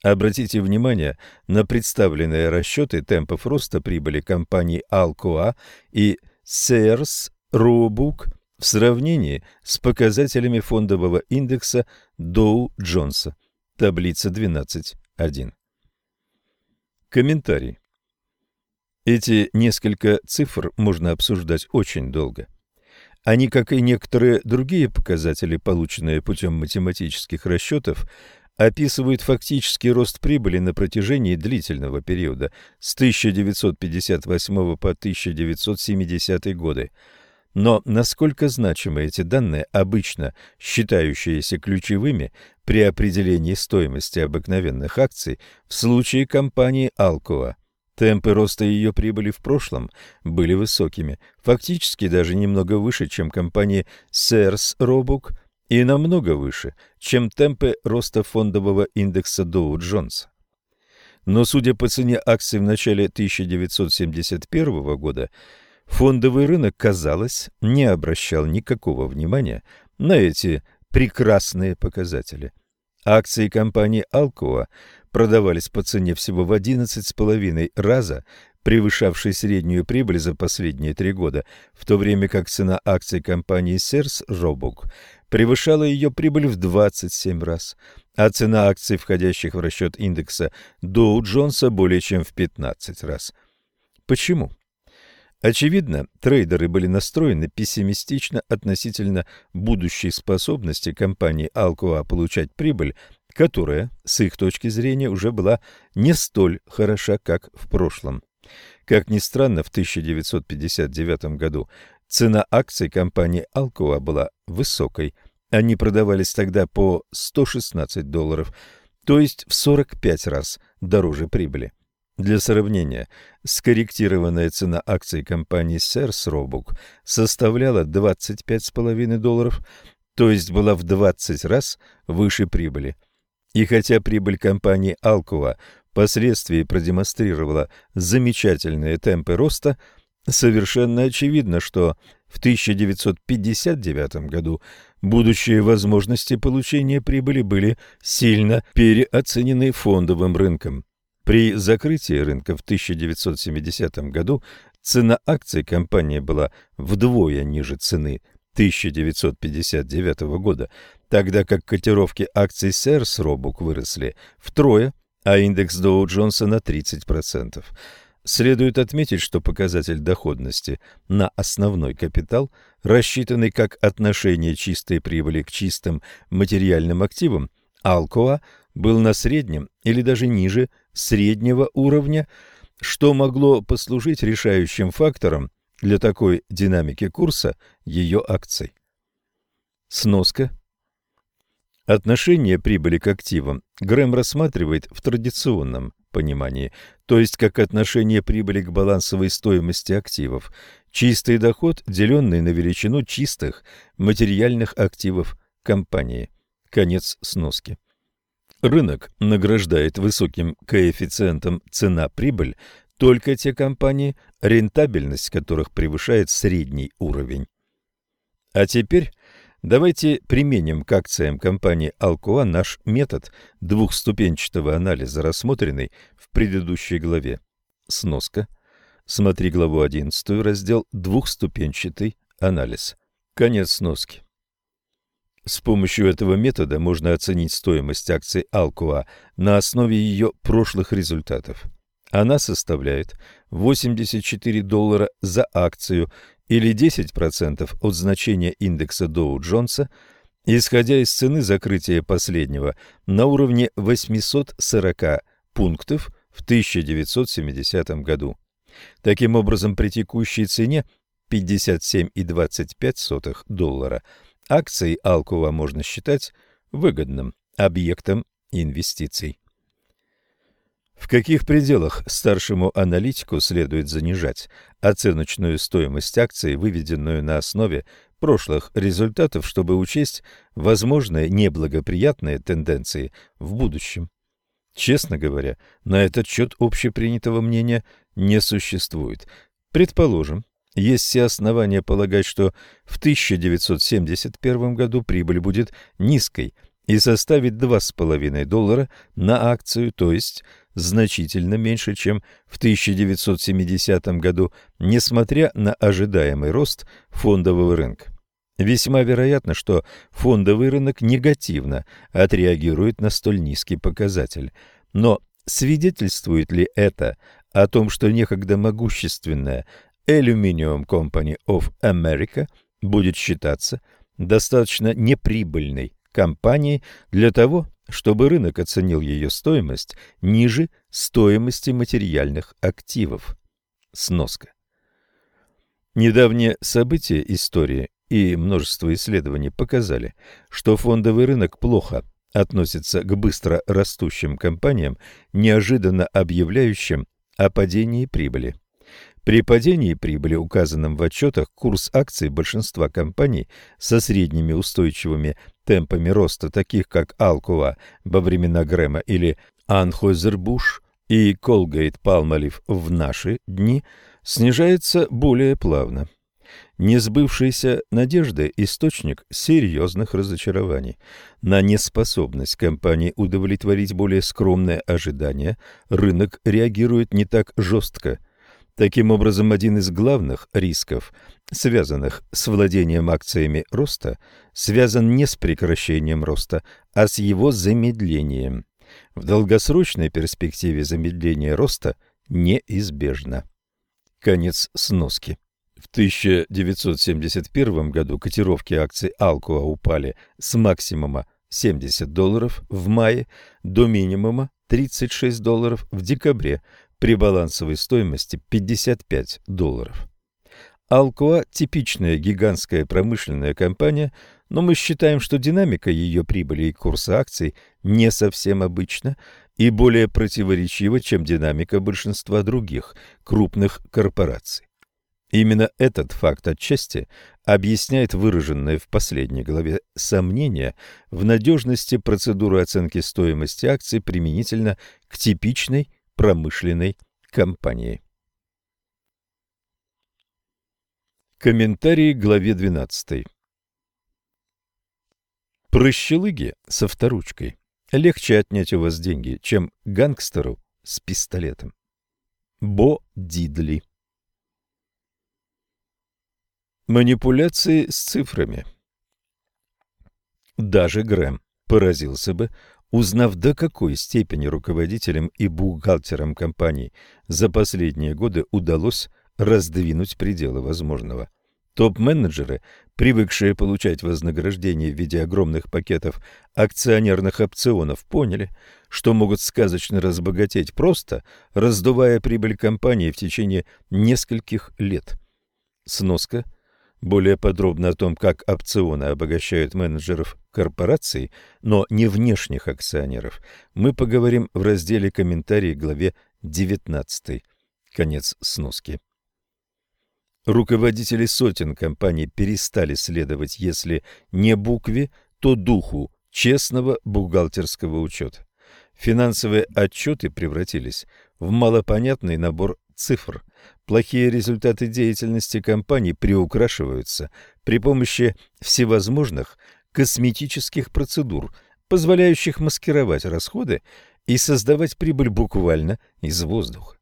Обратите внимание на представленные расчеты темпов роста прибыли компаний Alcoa и Sears Roebuck – в сравнении с показателями фондового индекса Доу-Джонса. Таблица 12.1. Комментарий. Эти несколько цифр можно обсуждать очень долго. Они, как и некоторые другие показатели, полученные путем математических расчетов, описывают фактический рост прибыли на протяжении длительного периода с 1958 по 1970 годы. Но насколько значимы эти данные, обычно считающиеся ключевыми при определении стоимости обыкновенных акций в случае компании Alcoa? Темпы роста ее прибыли в прошлом были высокими, фактически даже немного выше, чем компании Sears Roebuck и намного выше, чем темпы роста фондового индекса Jones. Но судя по цене акций в начале 1971 года, Фондовый рынок, казалось, не обращал никакого внимания на эти прекрасные показатели. Акции компании Alcoa продавались по цене всего в 11,5 раза, превышавшей среднюю прибыль за последние три года, в то время как цена акций компании Sears Roebuck превышала ее прибыль в 27 раз, а цена акций, входящих в расчет индекса Dow Jones, более чем в 15 раз. Почему? Очевидно, трейдеры были настроены пессимистично относительно будущей способности компании Alcoa получать прибыль, которая, с их точки зрения, уже была не столь хороша, как в прошлом. Как ни странно, в 1959 году цена акций компании Alcoa была высокой. Они продавались тогда по 116 долларов, то есть в 45 раз дороже прибыли. Для сравнения, скорректированная цена акций компании Sears Roebuck составляла 25,5 долларов, то есть была в 20 раз выше прибыли. И хотя прибыль компании Alcoa впоследствии продемонстрировала замечательные темпы роста, совершенно очевидно, что в 1959 году будущие возможности получения прибыли были сильно переоценены фондовым рынком. При закрытии рынка в 1970 году цена акций компании была вдвое ниже цены 1959 года, тогда как котировки акций Sears Roebuck выросли втрое, а индекс Dow Jones на 30%. Следует отметить, что показатель доходности на основной капитал, рассчитанный как отношение чистой прибыли к чистым материальным активам, Alcoa был на среднем или даже ниже среднего уровня, что могло послужить решающим фактором для такой динамики курса ее акций. Сноска. Отношение прибыли к активам Грэм рассматривает в традиционном понимании, то есть как отношение прибыли к балансовой стоимости активов, чистый доход, деленный на величину чистых материальных активов компании. Конец сноски. Рынок награждает высоким коэффициентом цена-прибыль только те компании, рентабельность которых превышает средний уровень. А теперь давайте применим к акциям компании Alcoa наш метод двухступенчатого анализа, рассмотренный в предыдущей главе. Сноска. Смотри главу 11, раздел «Двухступенчатый анализ». Конец сноски. С помощью этого метода можно оценить стоимость акций Alcoa на основе ее прошлых результатов. Она составляет 84 доллара за акцию или 10% от значения индекса Доу-Джонса, исходя из цены закрытия последнего на уровне 840 пунктов в 1970 году. Таким образом, при текущей цене 57,25 доллара – Акции Алкова можно считать выгодным объектом инвестиций. В каких пределах старшему аналитику следует занижать оценочную стоимость акций, выведенную на основе прошлых результатов, чтобы учесть возможные неблагоприятные тенденции в будущем. Честно говоря, на этот счет общепринятого мнения не существует. Предположим, есть все основания полагать, что в 1971 году прибыль будет низкой и составит 2,5 доллара на акцию, то есть значительно меньше, чем в 1970 году, несмотря на ожидаемый рост фондового рынка. Весьма вероятно, что фондовый рынок негативно отреагирует на столь низкий показатель. Но свидетельствует ли это о том, что некогда могущественная Aluminium Company of America будет считаться достаточно неприбыльной компанией для того, чтобы рынок оценил ее стоимость ниже стоимости материальных активов. Сноска. Недавние события истории и множество исследований показали, что фондовый рынок плохо относится к быстро растущим компаниям, неожиданно объявляющим о падении прибыли. При падении прибыли, указанном в отчетах, курс акций большинства компаний со средними устойчивыми темпами роста, таких как Alcoa во времена Грэма или Anheuser-Busch и Colgate-Palmolive в наши дни, снижается более плавно. Несбывшиеся надежды – источник серьезных разочарований. На неспособность компании удовлетворить более скромные ожидания рынок реагирует не так жестко – Таким образом, один из главных рисков, связанных с владением акциями роста, связан не с прекращением роста, а с его замедлением. В долгосрочной перспективе замедление роста неизбежно. Конец сноски. В 1971 году котировки акций Alcoa упали с максимума 70 долларов в мае до минимума 36 долларов в декабре при балансовой стоимости 55 долларов. Алкоа – типичная гигантская промышленная компания, но мы считаем, что динамика ее прибыли и курса акций не совсем обычна и более противоречива, чем динамика большинства других крупных корпораций. Именно этот факт отчасти объясняет выраженное в последней главе сомнение в надежности процедуры оценки стоимости акций применительно к типичной промышленной компании. Комментарии к главе 12. Прощелыги со вторучкой легче отнять у вас деньги, чем гангстеру с пистолетом. Бо Дидли Манипуляции с цифрами Даже Грэм поразился бы, Узнав, до какой степени руководителям и бухгалтерам компаний за последние годы удалось раздвинуть пределы возможного. Топ-менеджеры, привыкшие получать вознаграждение в виде огромных пакетов акционерных опционов, поняли, что могут сказочно разбогатеть просто, раздувая прибыль компании в течение нескольких лет. Сноска – более подробно о том, как опционы обогащают менеджеров корпораций, но не внешних акционеров, мы поговорим в разделе комментарии главе 19. Конец сноски. Руководители сотен компаний перестали следовать, если не букве, то духу честного бухгалтерского учета. Финансовые отчеты превратились в малопонятный набор цифр. Плохие результаты деятельности компаний приукрашиваются при помощи всевозможных косметических процедур, позволяющих маскировать расходы и создавать прибыль буквально из воздуха.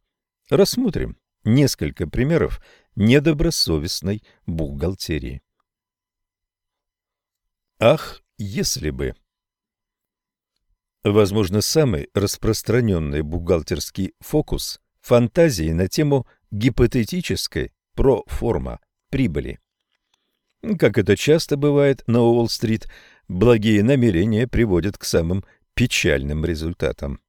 Рассмотрим несколько примеров недобросовестной бухгалтерии. Ах, если бы! Возможно, самый распространенный бухгалтерский фокус – фантазии на тему гипотетической проформа прибыли. Как это часто бывает на Уолл-стрит, благие намерения приводят к самым печальным результатам.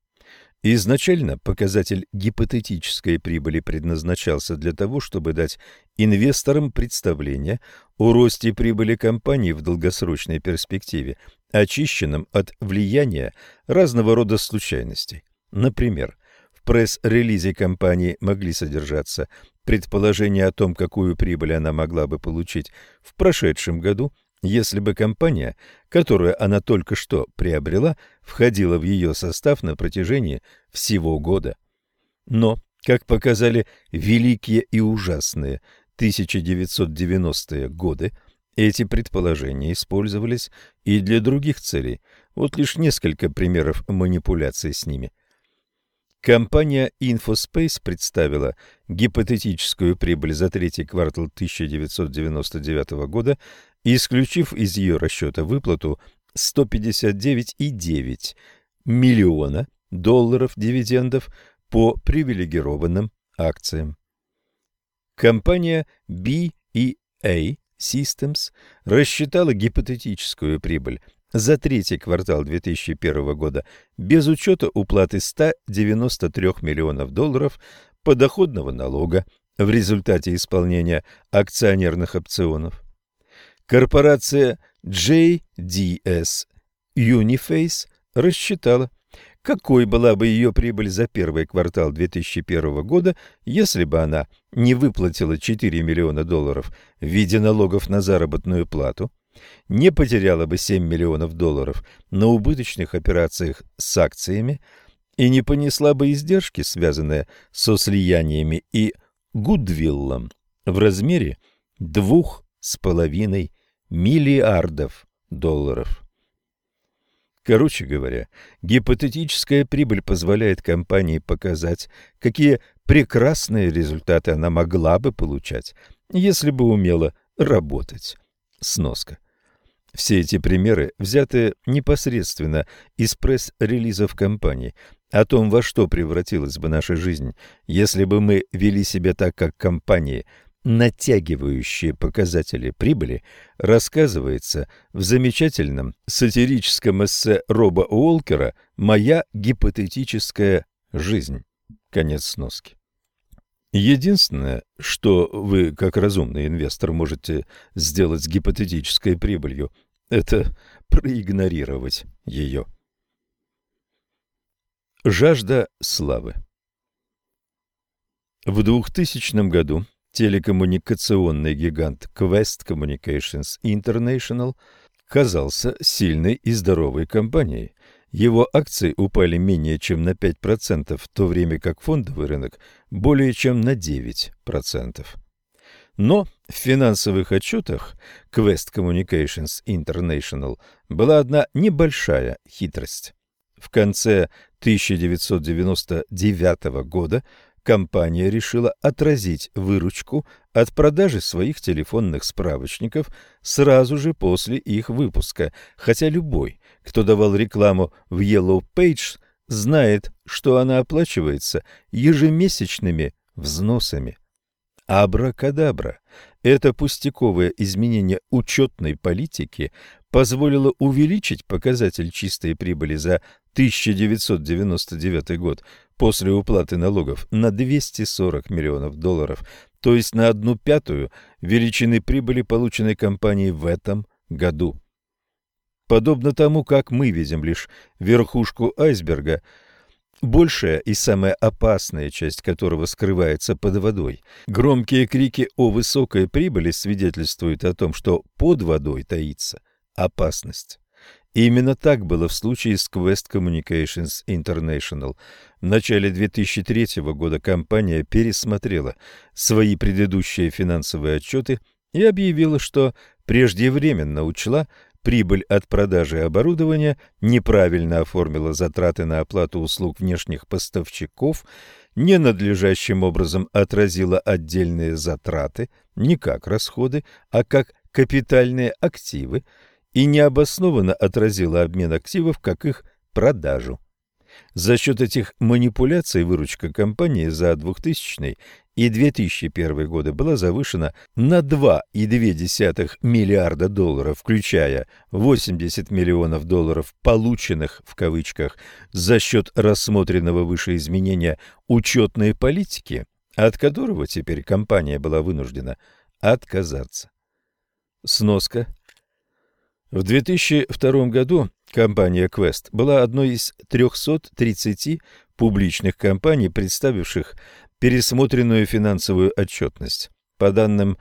Изначально показатель гипотетической прибыли предназначался для того, чтобы дать инвесторам представление о росте прибыли компании в долгосрочной перспективе, очищенном от влияния разного рода случайностей. Например, Пресс-релизе компании могли содержаться предположения о том, какую прибыль она могла бы получить в прошедшем году, если бы компания, которую она только что приобрела, входила в ее состав на протяжении всего года. Но, как показали великие и ужасные 1990-е годы, эти предположения использовались и для других целей. Вот лишь несколько примеров манипуляций с ними. Компания InfoSpace представила гипотетическую прибыль за третий квартал 1999 года, исключив из ее расчета выплату 159,9 миллиона долларов дивидендов по привилегированным акциям. Компания BEA Systems рассчитала гипотетическую прибыль за третий квартал 2001 года без учета уплаты 193 миллионов долларов подоходного налога в результате исполнения акционерных опционов. Корпорация JDS Uniface рассчитала, какой была бы ее прибыль за первый квартал 2001 года, если бы она не выплатила 4 миллиона долларов в виде налогов на заработную плату, не потеряла бы 7 миллионов долларов на убыточных операциях с акциями и не понесла бы издержки, связанные со слияниями и гудвиллом в размере двух с половиной миллиардов долларов. Короче говоря, гипотетическая прибыль позволяет компании показать, какие прекрасные результаты она могла бы получать, если бы умела работать. Сноска. Все эти примеры взяты непосредственно из пресс-релизов компании о том, во что превратилась бы наша жизнь, если бы мы вели себя так, как компании – натягивающие показатели прибыли, рассказывается в замечательном сатирическом эссе Роба Уолкера «Моя гипотетическая жизнь». Конец сноски. Единственное, что вы, как разумный инвестор, можете сделать с гипотетической прибылью, это проигнорировать ее. Жажда славы В 2000 году Телекоммуникационный гигант Quest Communications International казался сильной и здоровой компанией. Его акции упали менее чем на 5%, в то время как фондовый рынок более чем на 9%. Но в финансовых отчетах Quest Communications International была одна небольшая хитрость. В конце 1999 года компания решила отразить выручку от продажи своих телефонных справочников сразу же после их выпуска, хотя любой, кто давал рекламу в Yellow Page, знает, что она оплачивается ежемесячными взносами. Абракадабра. Это пустяковое изменение учетной политики позволило увеличить показатель чистой прибыли за 1999 год после уплаты налогов на 240 миллионов долларов, то есть на одну пятую величины прибыли, полученной компанией в этом году. Подобно тому, как мы видим лишь верхушку айсберга, большая и самая опасная часть которого скрывается под водой. Громкие крики о высокой прибыли свидетельствуют о том, что под водой таится опасность. Именно так было в случае с Quest Communications International. В начале 2003 года компания пересмотрела свои предыдущие финансовые отчеты и объявила, что преждевременно учла прибыль от продажи оборудования, неправильно оформила затраты на оплату услуг внешних поставщиков, ненадлежащим образом отразила отдельные затраты, не как расходы, а как капитальные активы, и необоснованно отразила обмен активов как их продажу. За счет этих манипуляций выручка компании за 2000 и 2001 годы была завышена на 2,2 миллиарда долларов, включая 80 миллионов долларов, полученных в кавычках за счет рассмотренного выше изменения учетной политики, от которого теперь компания была вынуждена отказаться. Сноска в 2002 году компания Quest была одной из 330 публичных компаний, представивших пересмотренную финансовую отчетность. По данным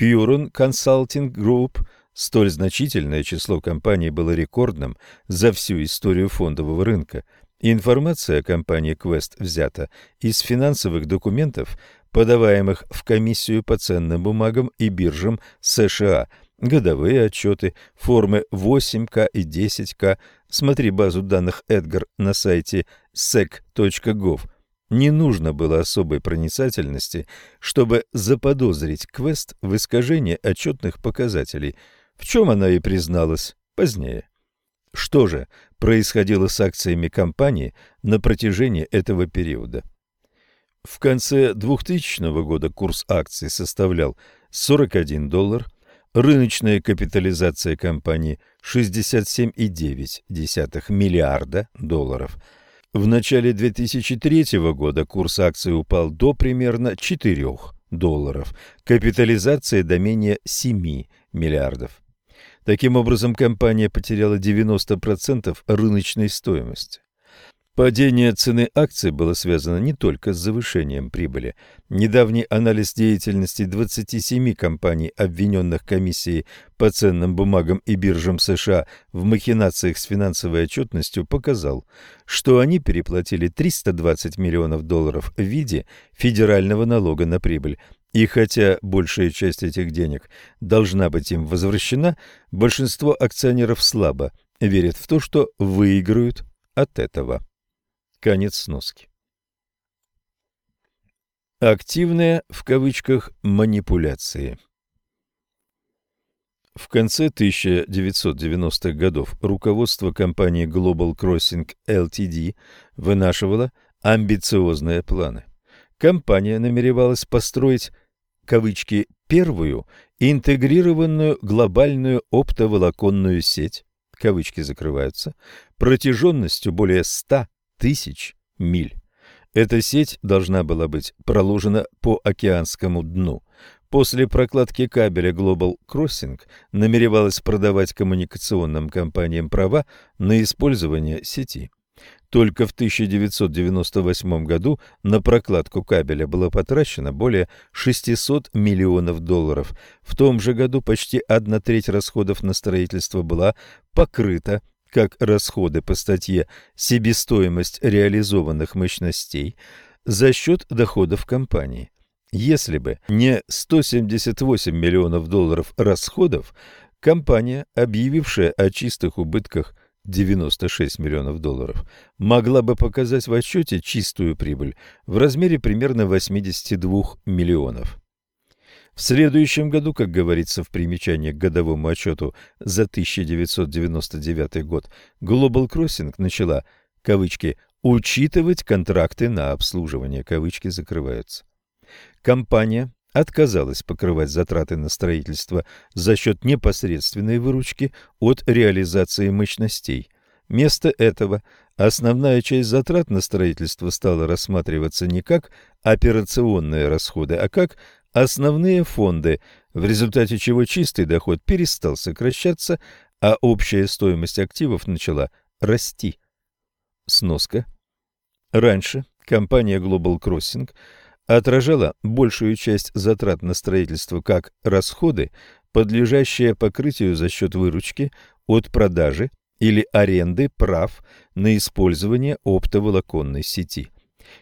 Huron Consulting Group, столь значительное число компаний было рекордным за всю историю фондового рынка. Информация о компании Quest взята из финансовых документов, подаваемых в комиссию по ценным бумагам и биржам США, годовые отчеты, формы 8К и 10К. Смотри базу данных Эдгар на сайте sec.gov. Не нужно было особой проницательности, чтобы заподозрить Квест в искажении отчетных показателей, в чем она и призналась позднее. Что же происходило с акциями компании на протяжении этого периода? В конце 2000 года курс акций составлял 41 доллар, рыночная капитализация компании 67,9 миллиарда долларов. В начале 2003 года курс акций упал до примерно 4 долларов, капитализация до менее 7 миллиардов. Таким образом, компания потеряла 90% рыночной стоимости. Падение цены акций было связано не только с завышением прибыли. Недавний анализ деятельности 27 компаний, обвиненных комиссией по ценным бумагам и биржам США в махинациях с финансовой отчетностью, показал, что они переплатили 320 миллионов долларов в виде федерального налога на прибыль. И хотя большая часть этих денег должна быть им возвращена, большинство акционеров слабо верят в то, что выиграют от этого. Конец сноски. Активные, в кавычках, манипуляции. В конце 1990-х годов руководство компании Global Crossing Ltd. вынашивало амбициозные планы. Компания намеревалась построить, кавычки, первую интегрированную глобальную оптоволоконную сеть, кавычки закрываются, протяженностью более 100 тысяч миль. Эта сеть должна была быть проложена по океанскому дну. После прокладки кабеля Global Crossing намеревалась продавать коммуникационным компаниям права на использование сети. Только в 1998 году на прокладку кабеля было потрачено более 600 миллионов долларов. В том же году почти одна треть расходов на строительство была покрыта как расходы по статье «Себестоимость реализованных мощностей» за счет доходов компании. Если бы не 178 миллионов долларов расходов, компания, объявившая о чистых убытках 96 миллионов долларов, могла бы показать в отчете чистую прибыль в размере примерно 82 миллионов. В следующем году, как говорится в примечании к годовому отчету за 1999 год, Global Crossing начала, кавычки, «учитывать контракты на обслуживание», кавычки закрываются. Компания отказалась покрывать затраты на строительство за счет непосредственной выручки от реализации мощностей. Вместо этого основная часть затрат на строительство стала рассматриваться не как операционные расходы, а как основные фонды, в результате чего чистый доход перестал сокращаться, а общая стоимость активов начала расти. Сноска. Раньше компания Global Crossing отражала большую часть затрат на строительство как расходы, подлежащие покрытию за счет выручки от продажи или аренды прав на использование оптоволоконной сети.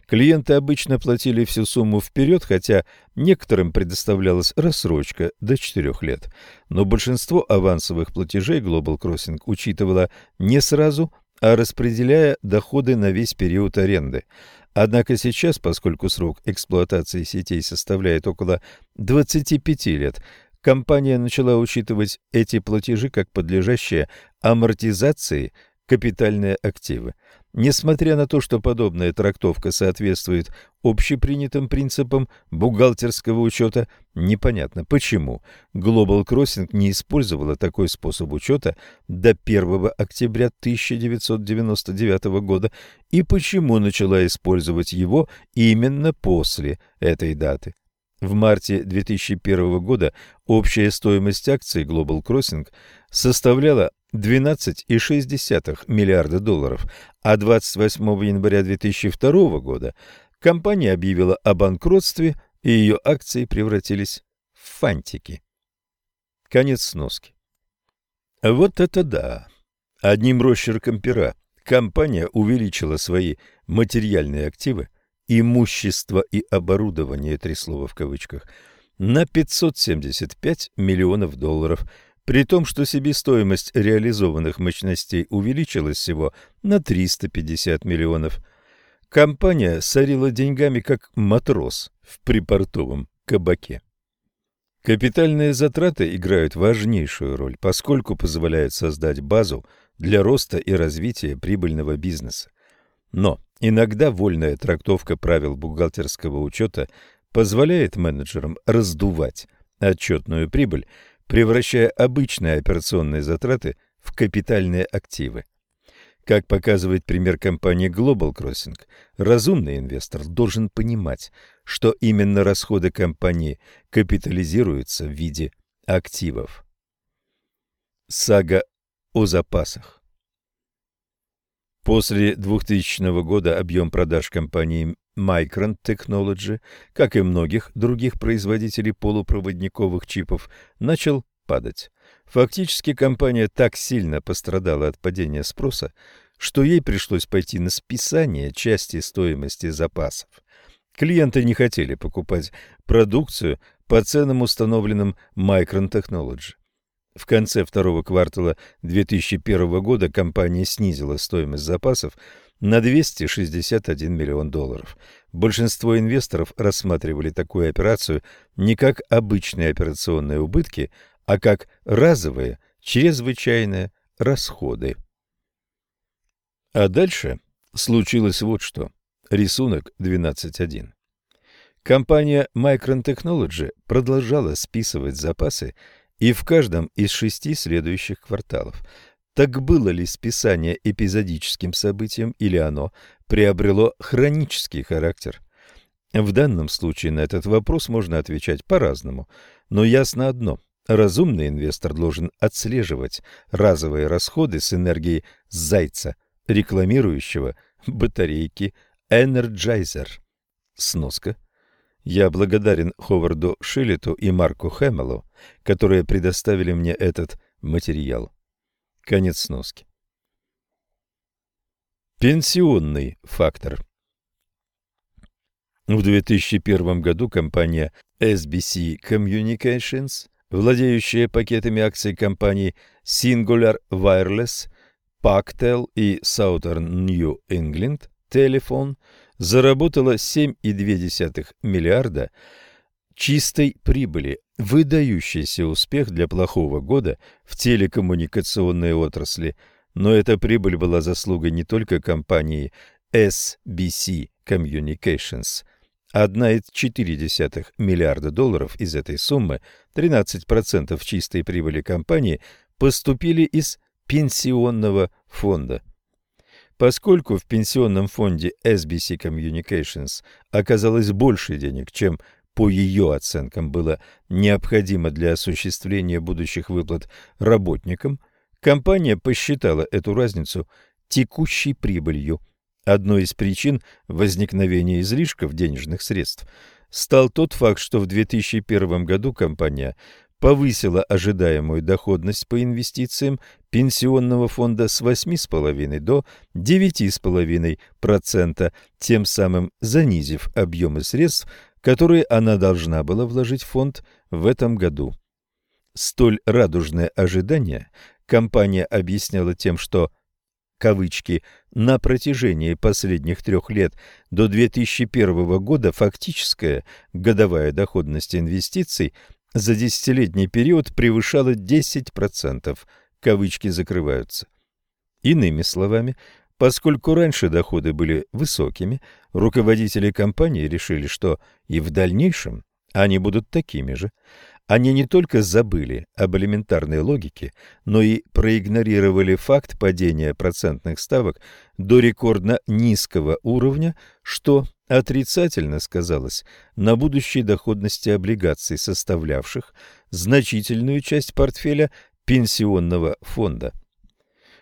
Клиенты обычно платили всю сумму вперед, хотя некоторым предоставлялась рассрочка до 4 лет. Но большинство авансовых платежей Global Crossing учитывала не сразу, а распределяя доходы на весь период аренды. Однако сейчас, поскольку срок эксплуатации сетей составляет около 25 лет, компания начала учитывать эти платежи как подлежащие амортизации капитальные активы. Несмотря на то, что подобная трактовка соответствует общепринятым принципам бухгалтерского учета, непонятно, почему Global Crossing не использовала такой способ учета до 1 октября 1999 года и почему начала использовать его именно после этой даты. В марте 2001 года общая стоимость акций Global Crossing составляла 12,6 миллиарда долларов, а 28 января 2002 года компания объявила о банкротстве, и ее акции превратились в фантики. Конец сноски. Вот это да! Одним росчерком пера компания увеличила свои материальные активы, имущество и оборудование, три слова в кавычках, на 575 миллионов долларов – при том, что себестоимость реализованных мощностей увеличилась всего на 350 миллионов. Компания сорила деньгами как матрос в припортовом кабаке. Капитальные затраты играют важнейшую роль, поскольку позволяют создать базу для роста и развития прибыльного бизнеса. Но иногда вольная трактовка правил бухгалтерского учета позволяет менеджерам раздувать отчетную прибыль превращая обычные операционные затраты в капитальные активы. Как показывает пример компании Global Crossing, разумный инвестор должен понимать, что именно расходы компании капитализируются в виде активов. Сага о запасах После 2000 года объем продаж компании Micron Technology, как и многих других производителей полупроводниковых чипов, начал падать. Фактически компания так сильно пострадала от падения спроса, что ей пришлось пойти на списание части стоимости запасов. Клиенты не хотели покупать продукцию по ценам, установленным Micron Technology. В конце второго квартала 2001 года компания снизила стоимость запасов на 261 миллион долларов. Большинство инвесторов рассматривали такую операцию не как обычные операционные убытки, а как разовые, чрезвычайные расходы. А дальше случилось вот что. Рисунок 12.1. Компания Micron Technology продолжала списывать запасы и в каждом из шести следующих кварталов – так было ли списание эпизодическим событием или оно приобрело хронический характер? В данном случае на этот вопрос можно отвечать по-разному, но ясно одно – разумный инвестор должен отслеживать разовые расходы с энергией зайца, рекламирующего батарейки Energizer. Сноска. Я благодарен Ховарду Шиллету и Марку Хэмеллу, которые предоставили мне этот материал. Конец сноски. Пенсионный фактор. В 2001 году компания SBC Communications, владеющая пакетами акций компаний Singular Wireless, Pactel и Southern New England Telephone, заработала 7,2 миллиарда чистой прибыли, выдающийся успех для плохого года в телекоммуникационной отрасли, но эта прибыль была заслугой не только компании SBC Communications. 1,4 миллиарда долларов из этой суммы, 13% чистой прибыли компании, поступили из пенсионного фонда. Поскольку в пенсионном фонде SBC Communications оказалось больше денег, чем по ее оценкам было необходимо для осуществления будущих выплат работникам, компания посчитала эту разницу текущей прибылью. Одной из причин возникновения излишков денежных средств стал тот факт, что в 2001 году компания повысила ожидаемую доходность по инвестициям пенсионного фонда с 8,5 до 9,5%, тем самым занизив объемы средств, которые она должна была вложить в фонд в этом году. Столь радужное ожидание компания объясняла тем, что кавычки, на протяжении последних трех лет до 2001 года фактическая годовая доходность инвестиций за десятилетний период превышала 10%, кавычки закрываются. Иными словами, Поскольку раньше доходы были высокими, руководители компании решили, что и в дальнейшем они будут такими же. Они не только забыли об элементарной логике, но и проигнорировали факт падения процентных ставок до рекордно низкого уровня, что отрицательно сказалось на будущей доходности облигаций, составлявших значительную часть портфеля пенсионного фонда.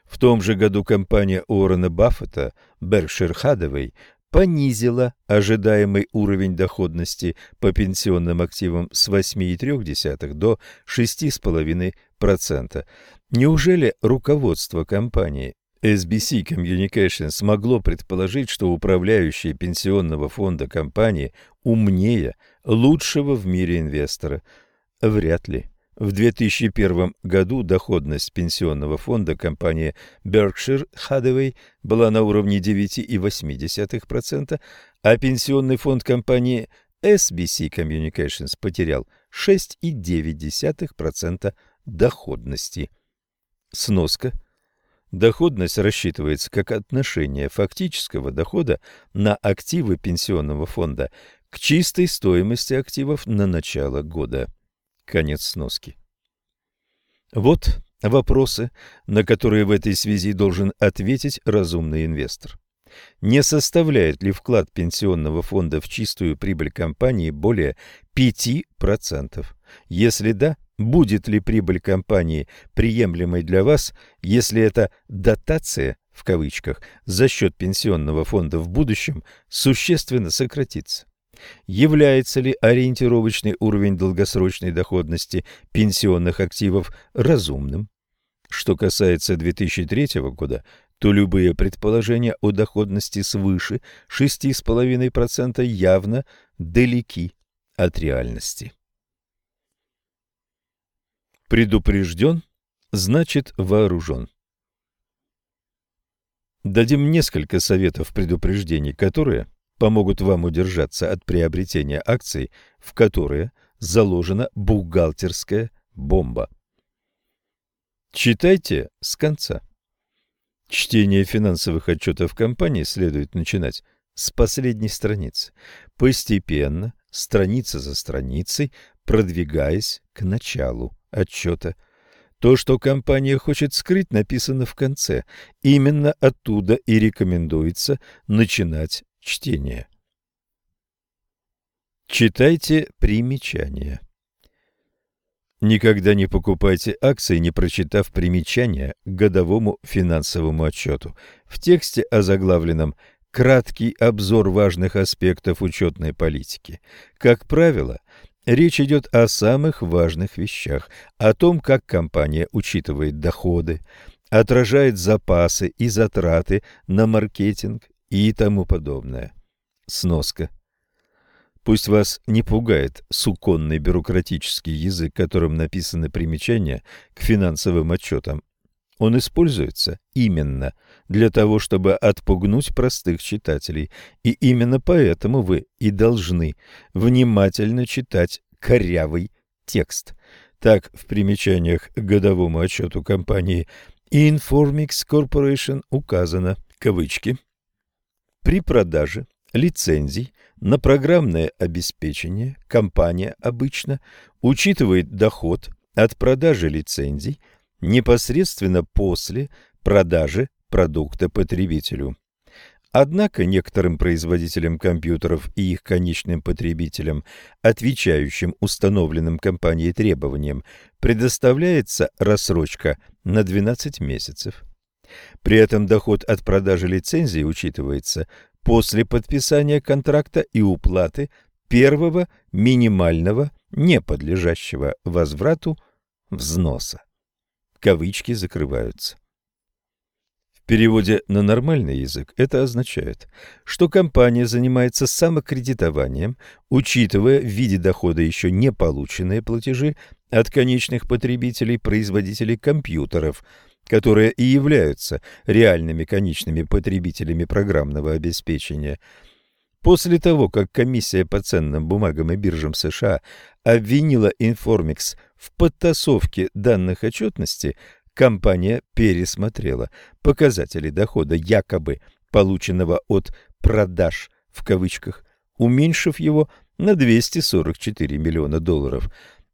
В том же году компания Уоррена Баффета Berkshire Hathaway понизила ожидаемый уровень доходности по пенсионным активам с 8,3 до 6,5%. Неужели руководство компании SBC Communications смогло предположить, что управляющие пенсионного фонда компании умнее лучшего в мире инвестора? Вряд ли. В 2001 году доходность пенсионного фонда компании Berkshire Hathaway была на уровне 9,8%, а пенсионный фонд компании SBC Communications потерял 6,9% доходности. Сноска. Доходность рассчитывается как отношение фактического дохода на активы пенсионного фонда к чистой стоимости активов на начало года. Конец сноски. Вот вопросы, на которые в этой связи должен ответить разумный инвестор. Не составляет ли вклад пенсионного фонда в чистую прибыль компании более 5%? Если да, будет ли прибыль компании приемлемой для вас, если эта «дотация» в кавычках за счет пенсионного фонда в будущем существенно сократится? Является ли ориентировочный уровень долгосрочной доходности пенсионных активов разумным? Что касается 2003 года, то любые предположения о доходности свыше 6,5% явно далеки от реальности. Предупрежден значит вооружен. Дадим несколько советов предупреждений, которые помогут вам удержаться от приобретения акций, в которые заложена бухгалтерская бомба. Читайте с конца. Чтение финансовых отчетов компании следует начинать с последней страницы, постепенно, страница за страницей, продвигаясь к началу отчета. То, что компания хочет скрыть, написано в конце. Именно оттуда и рекомендуется начинать чтение. Читайте примечания. Никогда не покупайте акции, не прочитав примечания к годовому финансовому отчету. В тексте, озаглавленном «Краткий обзор важных аспектов учетной политики». Как правило, речь идет о самых важных вещах, о том, как компания учитывает доходы, отражает запасы и затраты на маркетинг и тому подобное. Сноска. Пусть вас не пугает суконный бюрократический язык, которым написаны примечания к финансовым отчетам. Он используется именно для того, чтобы отпугнуть простых читателей, и именно поэтому вы и должны внимательно читать корявый текст. Так, в примечаниях к годовому отчету компании Informix Corporation указано, кавычки, при продаже лицензий на программное обеспечение компания обычно учитывает доход от продажи лицензий непосредственно после продажи продукта потребителю. Однако некоторым производителям компьютеров и их конечным потребителям, отвечающим установленным компанией требованиям, предоставляется рассрочка на 12 месяцев. При этом доход от продажи лицензии учитывается после подписания контракта и уплаты первого минимального, не подлежащего возврату, взноса. Кавычки закрываются. В переводе на нормальный язык это означает, что компания занимается самокредитованием, учитывая в виде дохода еще не полученные платежи от конечных потребителей, производителей компьютеров – которые и являются реальными конечными потребителями программного обеспечения. После того, как комиссия по ценным бумагам и биржам США обвинила Informix в подтасовке данных отчетности, компания пересмотрела показатели дохода, якобы полученного от «продаж» в кавычках, уменьшив его на 244 миллиона долларов.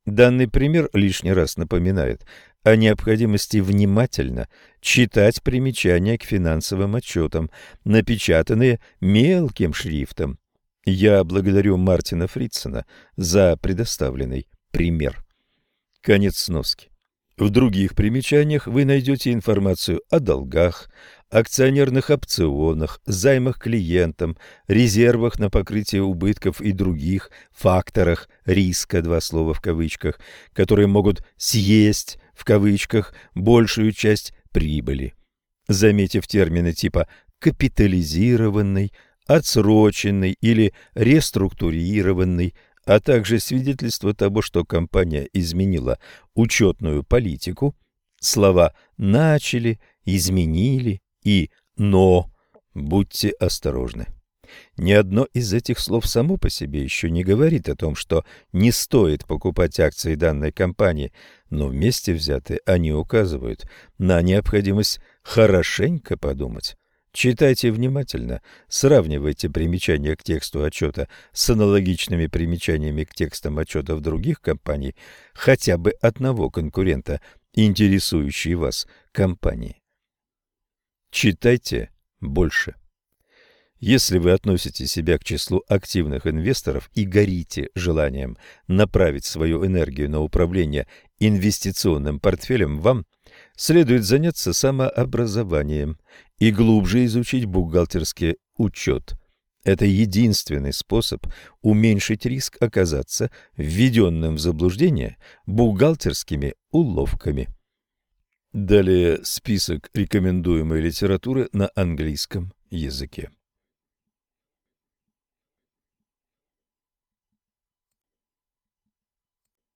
Данный пример лишний раз напоминает о необходимости внимательно читать примечания к финансовым отчетам, напечатанные мелким шрифтом. Я благодарю Мартина Фритсона за предоставленный пример. Конец сноски. В других примечаниях вы найдете информацию о долгах, акционерных опционах, займах клиентам, резервах на покрытие убытков и других факторах риска, два слова в кавычках, которые могут съесть в кавычках большую часть прибыли. Заметив термины типа капитализированный, отсроченный или реструктурированный, а также свидетельство того, что компания изменила учетную политику, слова «начали», «изменили», и «но». Будьте осторожны. Ни одно из этих слов само по себе еще не говорит о том, что не стоит покупать акции данной компании, но вместе взятые они указывают на необходимость хорошенько подумать. Читайте внимательно, сравнивайте примечания к тексту отчета с аналогичными примечаниями к текстам отчетов других компаний, хотя бы одного конкурента, интересующей вас компании. Читайте больше. Если вы относите себя к числу активных инвесторов и горите желанием направить свою энергию на управление инвестиционным портфелем, вам следует заняться самообразованием и глубже изучить бухгалтерский учет. Это единственный способ уменьшить риск оказаться введенным в заблуждение бухгалтерскими уловками. Далее список рекомендуемой литературы на английском языке.